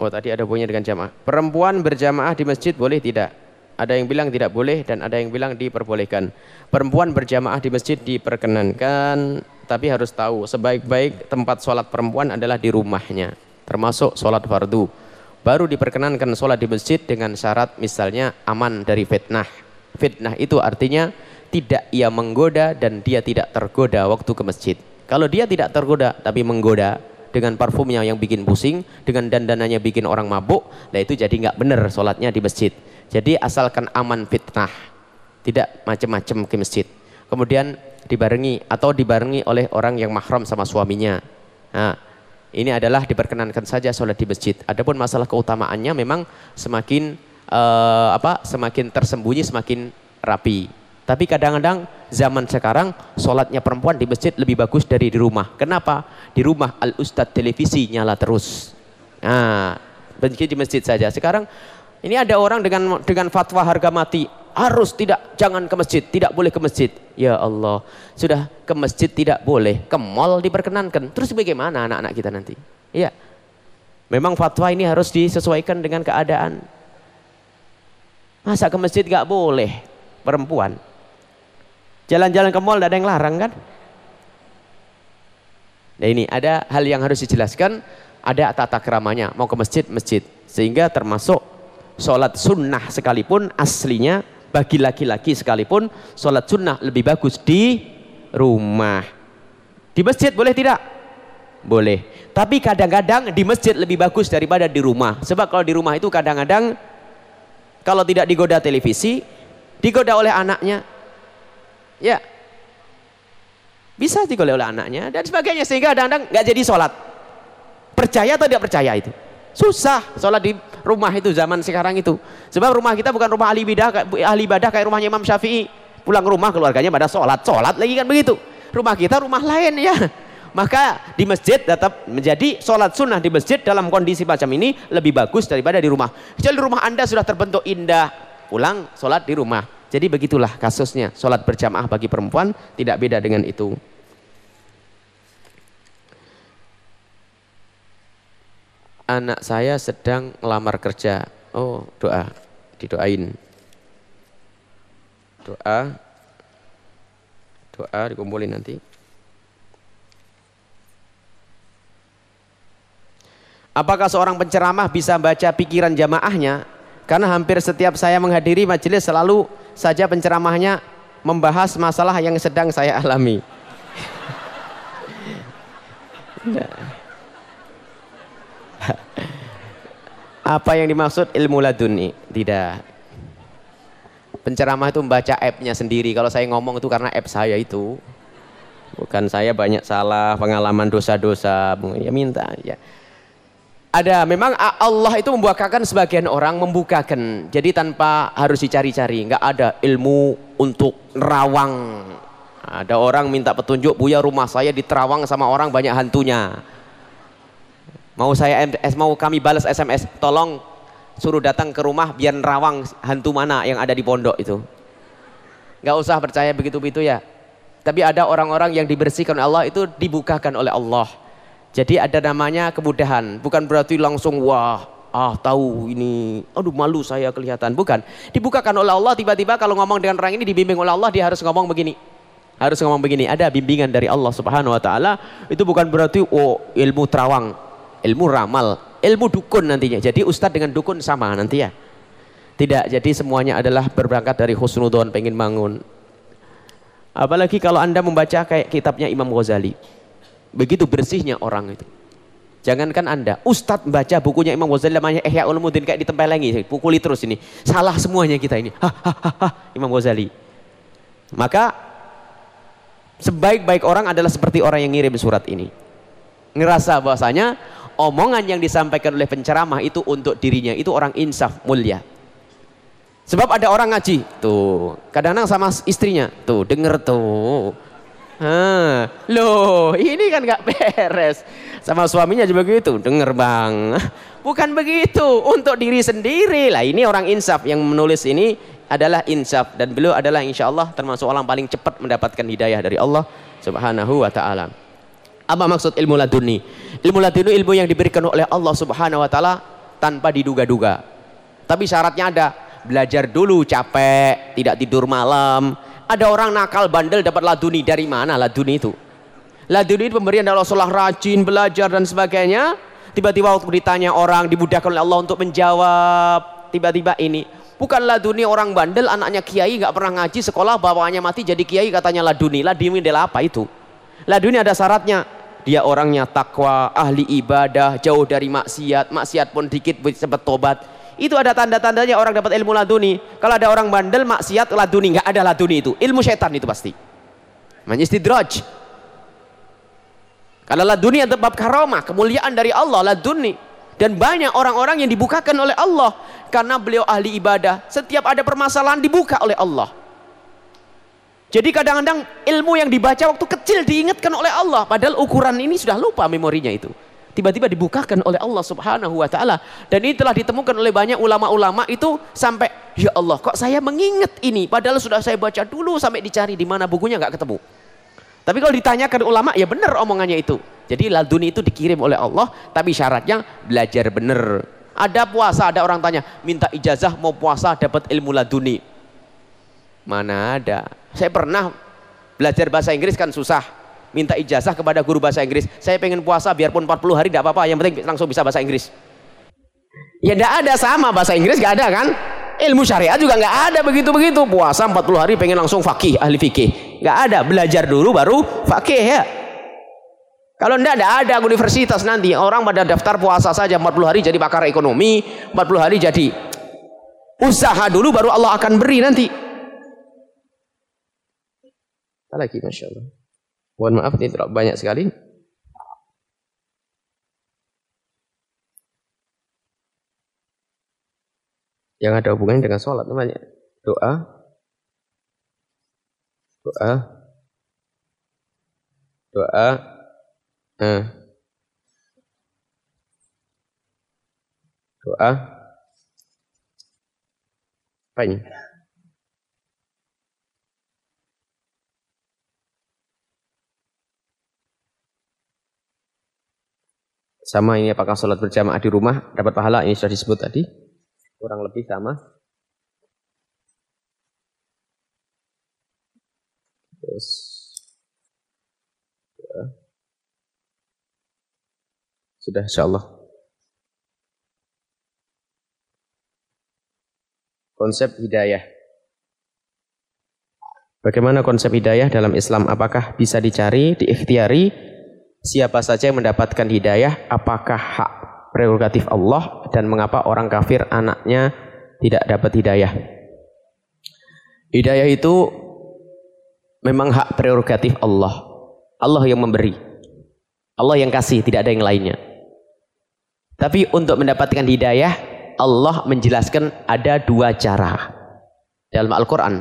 oh tadi ada bunyinya dengan jamaah. Perempuan berjamaah di masjid boleh tidak? Ada yang bilang tidak boleh dan ada yang bilang diperbolehkan. Perempuan berjamaah di masjid diperkenankan, tapi harus tahu sebaik-baik tempat sholat perempuan adalah di rumahnya termasuk sholat fardu. Baru diperkenankan sholat di masjid dengan syarat misalnya aman dari fitnah. Fitnah itu artinya tidak ia menggoda dan dia tidak tergoda waktu ke masjid. Kalau dia tidak tergoda tapi menggoda dengan parfumnya yang bikin pusing dengan dandanannya bikin orang mabuk nah itu jadi nggak benar sholatnya di masjid. Jadi asalkan aman fitnah tidak macam-macam ke masjid. Kemudian dibarengi atau dibarengi oleh orang yang mahram sama suaminya. Nah, ini adalah diperkenankan saja sholat di masjid. Adapun masalah keutamaannya memang semakin uh, apa? Semakin tersembunyi, semakin rapi. Tapi kadang-kadang zaman sekarang sholatnya perempuan di masjid lebih bagus dari di rumah. Kenapa? Di rumah al ustadz televisi nyala terus. Nah, di masjid saja. Sekarang ini ada orang dengan dengan fatwa harga mati harus tidak jangan ke masjid, tidak boleh ke masjid. Ya Allah, sudah ke masjid tidak boleh, ke mall diperkenankan. Terus bagaimana anak-anak kita nanti? Iya. Memang fatwa ini harus disesuaikan dengan keadaan. Masa ke masjid gak boleh perempuan? Jalan-jalan ke mall tidak ada yang larang kan? Nah ini ada hal yang harus dijelaskan, ada tata keramanya. Mau ke masjid, masjid. Sehingga termasuk sholat sunnah sekalipun aslinya bagi laki-laki sekalipun sholat sunnah lebih bagus di rumah. Di masjid boleh tidak? boleh. Tapi kadang-kadang di masjid lebih bagus daripada di rumah. Sebab kalau di rumah itu kadang-kadang kalau tidak digoda televisi digoda oleh anaknya ya bisa digoda oleh anaknya dan sebagainya sehingga kadang-kadang nggak jadi sholat. Percaya atau tidak percaya itu? Susah sholat di rumah itu zaman sekarang itu. Sebab rumah kita bukan rumah ahli ibadah, ahli ibadah kayak rumahnya Imam Syafi'i. Pulang rumah keluarganya pada sholat, sholat lagi kan begitu. Rumah kita rumah lain ya. Maka di masjid tetap menjadi sholat sunnah di masjid dalam kondisi macam ini lebih bagus daripada di rumah. Kecuali rumah anda sudah terbentuk indah, pulang sholat di rumah. Jadi begitulah kasusnya. Sholat berjamaah bagi perempuan tidak beda dengan itu. Anak saya sedang melamar kerja. Oh, doa, didoain. Doa, doa dikumpulin nanti. Apakah seorang penceramah bisa baca pikiran jamaahnya? Karena hampir setiap saya menghadiri majelis selalu saja penceramahnya membahas masalah yang sedang saya alami. Apa yang dimaksud ilmu laduni? Tidak. Penceramah itu membaca app-nya sendiri. Kalau saya ngomong itu karena app saya itu. Bukan saya banyak salah, pengalaman dosa-dosa. Ya minta ya. Ada, memang Allah itu membukakan sebagian orang membukakan. Jadi tanpa harus dicari-cari. Enggak ada ilmu untuk nerawang. Ada orang minta petunjuk, Buya rumah saya diterawang sama orang banyak hantunya. Mau saya MS, mau kami balas SMS, tolong suruh datang ke rumah biar nerawang hantu mana yang ada di pondok itu. Gak usah percaya begitu-begitu ya. Tapi ada orang-orang yang dibersihkan oleh Allah itu dibukakan oleh Allah. Jadi ada namanya kemudahan. Bukan berarti langsung wah ah tahu ini aduh malu saya kelihatan bukan dibukakan oleh Allah tiba-tiba kalau ngomong dengan orang ini dibimbing oleh Allah dia harus ngomong begini harus ngomong begini ada bimbingan dari Allah subhanahu wa ta'ala itu bukan berarti oh ilmu terawang ilmu ramal, ilmu dukun nantinya. Jadi ustadz dengan dukun sama nanti ya. Tidak, jadi semuanya adalah berberangkat dari husnudon, pengen bangun. Apalagi kalau anda membaca kayak kitabnya Imam Ghazali. Begitu bersihnya orang itu. Jangankan anda, ustadz baca bukunya Imam Ghazali namanya Ihya Ulumuddin kayak ditempelengi, pukuli terus ini. Salah semuanya kita ini. Hahaha, Imam Ghazali. Maka sebaik-baik orang adalah seperti orang yang ngirim surat ini. Ngerasa bahwasanya omongan yang disampaikan oleh penceramah itu untuk dirinya itu orang insaf mulia. Sebab ada orang ngaji tuh kadang-kadang sama istrinya tuh denger tuh. Ah, loh ini kan gak beres. Sama suaminya juga begitu denger bang. Bukan begitu untuk diri sendiri. Lah ini orang insaf yang menulis ini adalah insaf. Dan beliau adalah insya Allah termasuk orang paling cepat mendapatkan hidayah dari Allah subhanahu wa ta'ala apa maksud ilmu laduni? Ilmu laduni ilmu yang diberikan oleh Allah Subhanahu wa taala tanpa diduga-duga. Tapi syaratnya ada, belajar dulu capek, tidak tidur malam. Ada orang nakal bandel dapat laduni dari mana laduni itu? Laduni itu pemberian dari Rasulullah rajin belajar dan sebagainya. Tiba-tiba waktu ditanya orang dimudahkan oleh Allah untuk menjawab. Tiba-tiba ini bukan laduni orang bandel anaknya kiai nggak pernah ngaji sekolah bapaknya mati jadi kiai katanya laduni laduni adalah apa itu laduni ada syaratnya dia orangnya takwa, ahli ibadah, jauh dari maksiat, maksiat pun dikit sempat tobat. Itu ada tanda-tandanya orang dapat ilmu laduni. Kalau ada orang bandel maksiat laduni, nggak ada laduni itu. Ilmu setan itu pasti. Namanya istidraj. Kalau laduni adalah bab karomah, kemuliaan dari Allah, laduni. Dan banyak orang-orang yang dibukakan oleh Allah. Karena beliau ahli ibadah. Setiap ada permasalahan dibuka oleh Allah. Jadi kadang-kadang ilmu yang dibaca waktu kecil diingatkan oleh Allah. Padahal ukuran ini sudah lupa memorinya itu. Tiba-tiba dibukakan oleh Allah subhanahu wa ta'ala. Dan ini telah ditemukan oleh banyak ulama-ulama itu sampai, Ya Allah kok saya mengingat ini. Padahal sudah saya baca dulu sampai dicari di mana bukunya nggak ketemu. Tapi kalau ditanyakan ulama, ya benar omongannya itu. Jadi laduni itu dikirim oleh Allah, tapi syaratnya belajar benar. Ada puasa, ada orang tanya, minta ijazah mau puasa dapat ilmu laduni. Mana ada. Saya pernah belajar bahasa Inggris kan susah. Minta ijazah kepada guru bahasa Inggris. Saya pengen puasa biarpun 40 hari tidak apa-apa, yang penting langsung bisa bahasa Inggris. Ya tidak ada sama bahasa Inggris gak ada kan? ilmu syariat juga nggak ada begitu-begitu puasa 40 hari pengen langsung fakih ahli fikih nggak ada belajar dulu baru fakih ya kalau enggak ada ada universitas nanti orang pada daftar puasa saja 40 hari jadi pakar ekonomi 40 hari jadi usaha dulu baru Allah akan beri nanti lagi Masya Allah. Mohon maaf ini terlalu banyak sekali. Yang ada hubungannya dengan sholat namanya doa. Doa. Doa. Eh, doa. Apa sama ini apakah sholat berjamaah di rumah dapat pahala ini sudah disebut tadi kurang lebih sama. Terus ya. sudah insya Allah. Konsep hidayah. Bagaimana konsep hidayah dalam Islam? Apakah bisa dicari, diikhtiari? Siapa saja yang mendapatkan hidayah? Apakah hak prerogatif Allah dan mengapa orang kafir anaknya tidak dapat hidayah. Hidayah itu memang hak prerogatif Allah. Allah yang memberi. Allah yang kasih, tidak ada yang lainnya. Tapi untuk mendapatkan hidayah, Allah menjelaskan ada dua cara. Dalam Al-Quran,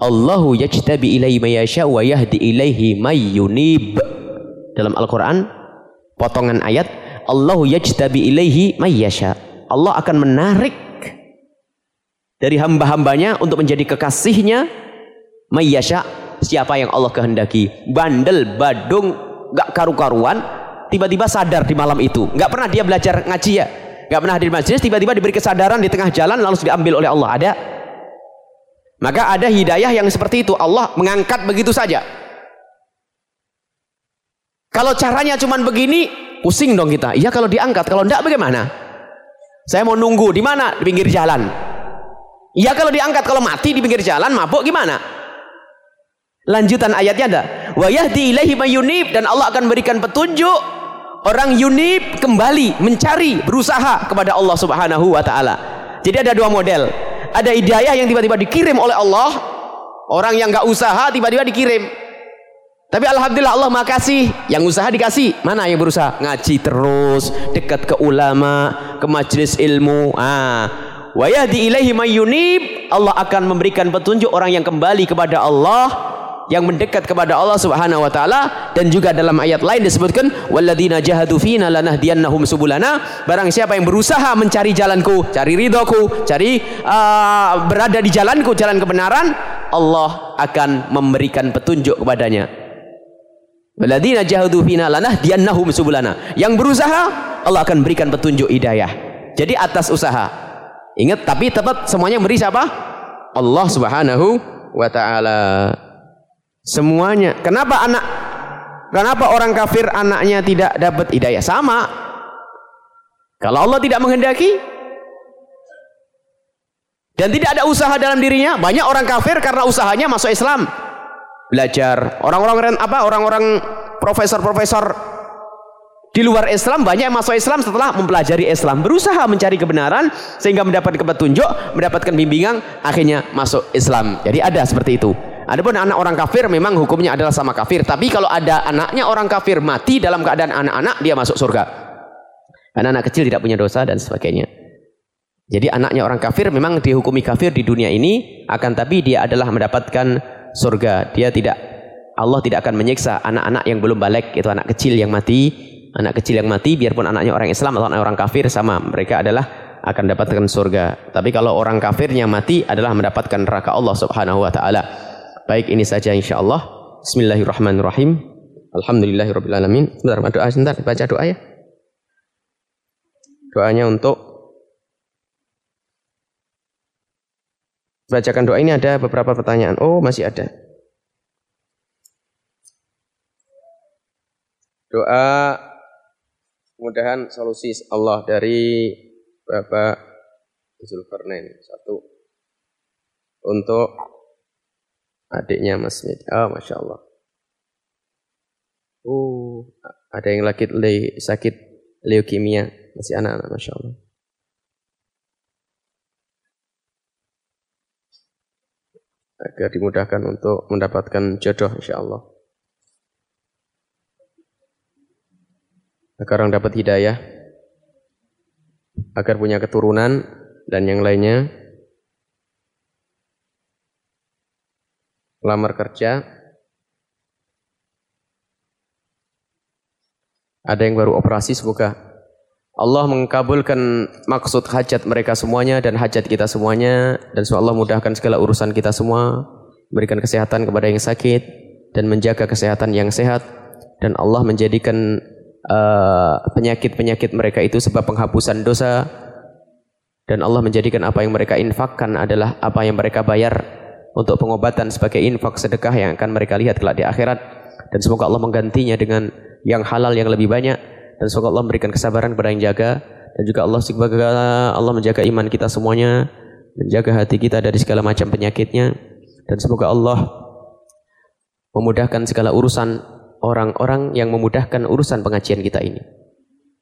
Allahu yajtabi ilaihi mayasya wa yahdi ilaihi mayyunib. Dalam Al-Quran, potongan ayat, Allahu yajtabi ilaihi mayyasha. Allah akan menarik dari hamba-hambanya untuk menjadi kekasihnya mayyasha siapa yang Allah kehendaki. Bandel, badung, gak karu-karuan, tiba-tiba sadar di malam itu. Gak pernah dia belajar ngaji ya. Gak pernah hadir majelis, tiba-tiba diberi kesadaran di tengah jalan lalu diambil oleh Allah. Ada? Maka ada hidayah yang seperti itu. Allah mengangkat begitu saja. Kalau caranya cuma begini, Pusing dong kita. Iya kalau diangkat, kalau enggak bagaimana? Saya mau nunggu di mana? Di pinggir jalan. Iya kalau diangkat, kalau mati di pinggir jalan, mabuk gimana? Lanjutan ayatnya ada. Wa yahdi ilaihi mayunib dan Allah akan berikan petunjuk orang yunib kembali mencari berusaha kepada Allah Subhanahu wa taala. Jadi ada dua model. Ada hidayah yang tiba-tiba dikirim oleh Allah, orang yang enggak usaha tiba-tiba dikirim. Tapi alhamdulillah Allah makasih yang usaha dikasih. Mana yang berusaha? Ngaji terus, dekat ke ulama, ke majelis ilmu. Ah. Wa yahdi ilaihi mayyunib. Allah akan memberikan petunjuk orang yang kembali kepada Allah, yang mendekat kepada Allah Subhanahu wa taala dan juga dalam ayat lain disebutkan walladzina jahadu fina lanahdiyannahum subulana. Barang siapa yang berusaha mencari jalanku, cari ridhoku, cari uh, berada di jalanku, jalan kebenaran, Allah akan memberikan petunjuk kepadanya. Waladina jahadu fina lanah diannahum subulana. Yang berusaha Allah akan berikan petunjuk hidayah. Jadi atas usaha. Ingat tapi tetap semuanya beri siapa? Allah Subhanahu wa taala. Semuanya. Kenapa anak Kenapa orang kafir anaknya tidak dapat hidayah? Sama. Kalau Allah tidak menghendaki dan tidak ada usaha dalam dirinya, banyak orang kafir karena usahanya masuk Islam belajar. Orang-orang apa? Orang-orang profesor-profesor di luar Islam banyak yang masuk Islam setelah mempelajari Islam, berusaha mencari kebenaran sehingga mendapatkan petunjuk, mendapatkan bimbingan, akhirnya masuk Islam. Jadi ada seperti itu. Adapun anak orang kafir memang hukumnya adalah sama kafir. Tapi kalau ada anaknya orang kafir mati dalam keadaan anak-anak dia masuk surga. Karena anak kecil tidak punya dosa dan sebagainya. Jadi anaknya orang kafir memang dihukumi kafir di dunia ini, akan tapi dia adalah mendapatkan surga. Dia tidak Allah tidak akan menyiksa anak-anak yang belum balik itu anak kecil yang mati, anak kecil yang mati biarpun anaknya orang Islam atau anak orang kafir sama, mereka adalah akan mendapatkan surga. Tapi kalau orang kafirnya mati adalah mendapatkan neraka Allah Subhanahu wa taala. Baik ini saja insyaallah. Bismillahirrahmanirrahim. Alhamdulillahirabbil alamin. Sebentar, doa sebentar, baca doa ya. Doanya untuk bacakan doa ini ada beberapa pertanyaan. Oh, masih ada. Doa mudahan solusi Allah dari Bapak Zulkarnain satu untuk adiknya Mas Mit. Oh, masya Allah. Uh, ada yang lagi sakit leukemia masih anak-anak, masya Allah. Agar dimudahkan untuk mendapatkan jodoh insya Allah. Agar orang dapat hidayah, agar punya keturunan dan yang lainnya. Lamar kerja. Ada yang baru operasi semoga Allah mengkabulkan maksud hajat mereka semuanya dan hajat kita semuanya. Dan semoga Allah mudahkan segala urusan kita semua berikan kesehatan kepada yang sakit dan menjaga kesehatan yang sehat. Dan Allah menjadikan uh, penyakit-penyakit uh, mereka itu sebab penghapusan dosa. Dan Allah menjadikan apa yang mereka infakkan adalah apa yang mereka bayar untuk pengobatan sebagai infak sedekah yang akan mereka lihat kelak di akhirat. Dan semoga Allah menggantinya dengan yang halal yang lebih banyak dan semoga Allah memberikan kesabaran kepada yang jaga. Dan juga Allah semoga Allah menjaga iman kita semuanya. Menjaga hati kita dari segala macam penyakitnya. Dan semoga Allah memudahkan segala urusan orang-orang yang memudahkan urusan pengajian kita ini.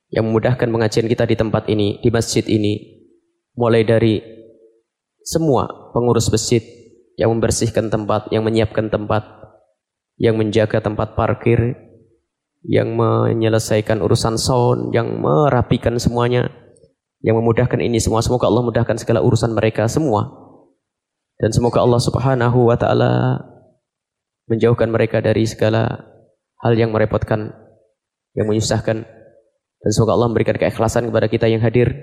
Yang memudahkan pengajian kita di tempat ini di masjid ini. Mulai dari semua pengurus masjid yang membersihkan tempat yang menyiapkan tempat yang menjaga tempat parkir yang menyelesaikan urusan sound, yang merapikan semuanya, yang memudahkan ini semua. Semoga Allah mudahkan segala urusan mereka semua. Dan semoga Allah Subhanahu wa taala menjauhkan mereka dari segala hal yang merepotkan, yang menyusahkan. Dan semoga Allah memberikan keikhlasan kepada kita yang hadir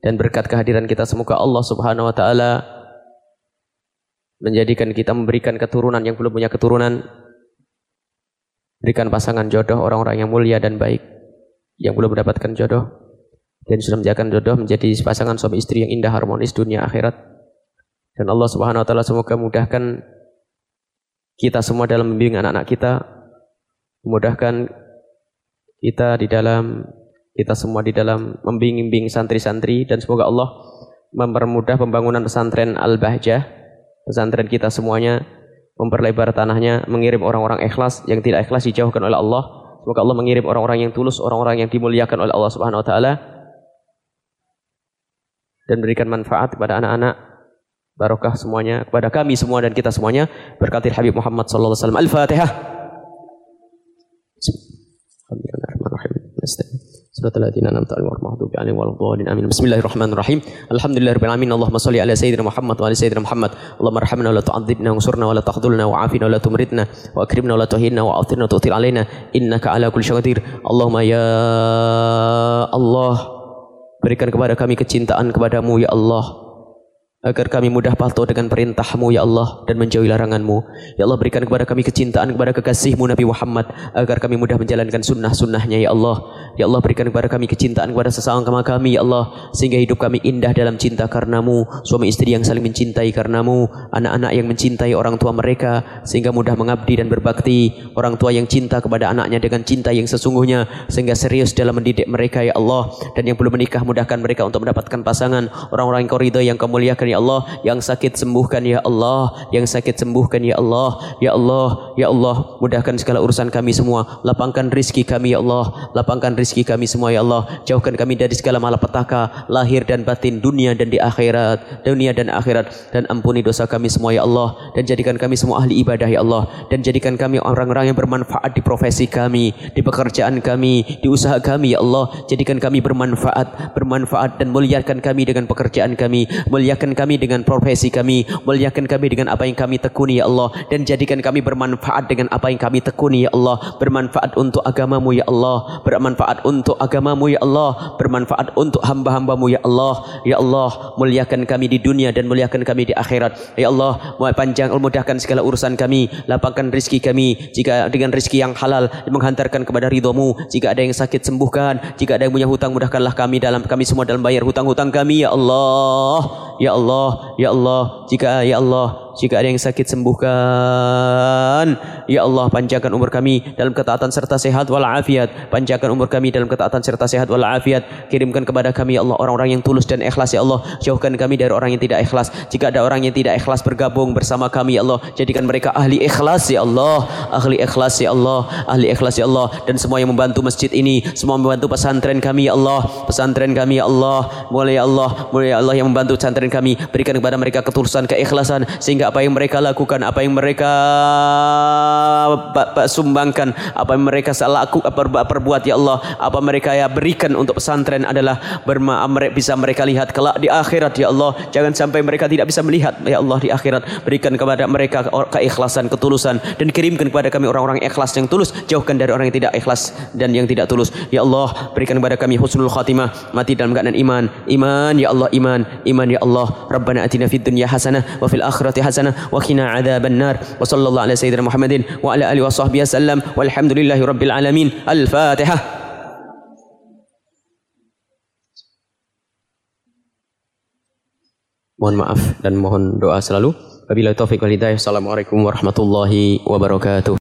dan berkat kehadiran kita semoga Allah Subhanahu wa taala menjadikan kita memberikan keturunan yang belum punya keturunan Berikan pasangan jodoh orang-orang yang mulia dan baik yang belum mendapatkan jodoh dan sudah menjadikan jodoh menjadi pasangan suami istri yang indah harmonis dunia akhirat. Dan Allah Subhanahu wa taala semoga mudahkan kita semua dalam membimbing anak-anak kita, memudahkan kita di dalam kita semua di dalam membimbing santri-santri dan semoga Allah mempermudah pembangunan pesantren Al-Bahjah, pesantren kita semuanya memperlebar tanahnya, mengirim orang-orang ikhlas yang tidak ikhlas dijauhkan oleh Allah. Semoga Allah mengirim orang-orang yang tulus, orang-orang yang dimuliakan oleh Allah Subhanahu wa taala dan berikan manfaat kepada anak-anak barokah semuanya kepada kami semua dan kita semuanya berkati Habib Muhammad sallallahu alaihi wasallam. Al-Fatihah. Suratul ladzina an'amta 'alaihim ghairil maghdubi. Amin. Bismillahirrahmanirrahim. Alhamdulillahirabbil. Allahumma shalli ala sayyidina Muhammad wa ala sayyidina Muhammad. Allahumma arhamna wa la tu'adzibna wa la wa afina wa wa akrimna wa innaka ala kulli syai'in. Allahumma ya Allah berikan kepada kami kecintaan kepadamu ya Allah agar kami mudah patuh dengan perintahmu ya Allah dan menjauhi laranganmu. Ya Allah berikan kepada kami kecintaan kepada kekasihmu Nabi Muhammad agar kami mudah menjalankan sunnah-sunnahnya ya Allah. Ya Allah berikan kepada kami kecintaan kepada sesama kami ya Allah sehingga hidup kami indah dalam cinta karenamu suami istri yang saling mencintai karenamu anak-anak yang mencintai orang tua mereka sehingga mudah mengabdi dan berbakti. Orang tua yang cinta kepada anaknya dengan cinta yang sesungguhnya sehingga serius dalam mendidik mereka ya Allah. Dan yang belum menikah mudahkan mereka untuk mendapatkan pasangan. Orang-orang yang yang kau muliakan ya Allah yang sakit sembuhkan ya Allah yang sakit sembuhkan ya Allah. Ya Allah ya Allah mudahkan segala urusan kami semua. Lapangkan rizki kami ya Allah lapangkan rizki kami semua ya Allah. Jauhkan kami dari segala malapetaka lahir dan batin dunia dan di akhirat dunia dan akhirat. Dan ampuni dosa kami semua ya Allah. Dan jadikan kami semua ahli ibadah ya Allah. Dan jadikan kami orang-orang yang bermanfaat di profesi kami di pekerjaan kami di usaha kami ya Allah. Jadikan kami bermanfaat bermanfaat dan muliakan kami dengan pekerjaan kami. Muliakan kami dengan profesi kami muliakan kami dengan apa yang kami tekuni ya Allah. Dan jadikan kami bermanfaat dengan apa yang kami tekuni ya Allah. Bermanfaat untuk agamamu ya Allah. Bermanfaat untuk agamamu ya Allah. Bermanfaat untuk hamba-hambamu ya Allah. Ya Allah muliakan kami di dunia dan muliakan kami di akhirat. Ya Allah panjang mudahkan segala urusan kami. Lapangkan rizki kami. Jika dengan rizki yang halal menghantarkan kepada ridhomu jika ada yang sakit sembuhkan. Jika ada yang punya hutang mudahkanlah kami dalam kami semua dalam bayar hutang-hutang kami ya Allah. Ya Allah ya Allah jika ya Allah jika ada yang sakit sembuhkan. Ya Allah panjangkan umur kami dalam ketaatan serta sehat walafiat panjangkan umur kami dalam ketaatan serta sehat walafiat kirimkan kepada kami ya Allah orang-orang yang tulus dan ikhlas ya Allah. Jauhkan kami dari orang yang tidak ikhlas. Jika ada orang yang tidak ikhlas bergabung bersama kami ya Allah. Jadikan mereka ahli ikhlas ya Allah. Ahli ikhlas ya Allah. Ahli ikhlas ya Allah. Dan semua yang membantu masjid ini semua membantu pesantren kami ya Allah. Pesantren kami ya Allah. Mulai ya Allah. Mulai ya Allah yang membantu pesantren kami. Berikan kepada mereka ketulusan keikhlasan sehingga apa yang mereka lakukan apa yang mereka sumbangkan apa yang mereka salah aku perbuat ya Allah. Apa mereka ya berikan untuk pesantren adalah berma bisa mereka lihat kelak di akhirat ya Allah. Jangan sampai mereka tidak bisa melihat ya Allah di akhirat. Berikan kepada mereka keikhlasan ketulusan. Dan kirimkan kepada kami orang-orang ikhlas yang tulus. Jauhkan dari orang yang tidak ikhlas dan yang tidak tulus. Ya Allah berikan kepada kami husnul khatimah. Mati dalam keadaan iman. Iman ya Allah iman. Iman ya Allah. Rabbana atina fid dunya hasanah wa fil akhirati wa qina adzaban nar wa sallallahu ala sayyidina Muhammadin wa ala alihi wa sahbihi wasallam walhamdulillahi rabbil alamin al-fatihah Mohon maaf dan mohon doa selalu. Wabillahi taufiq wal hidayah. Assalamualaikum warahmatullahi wabarakatuh.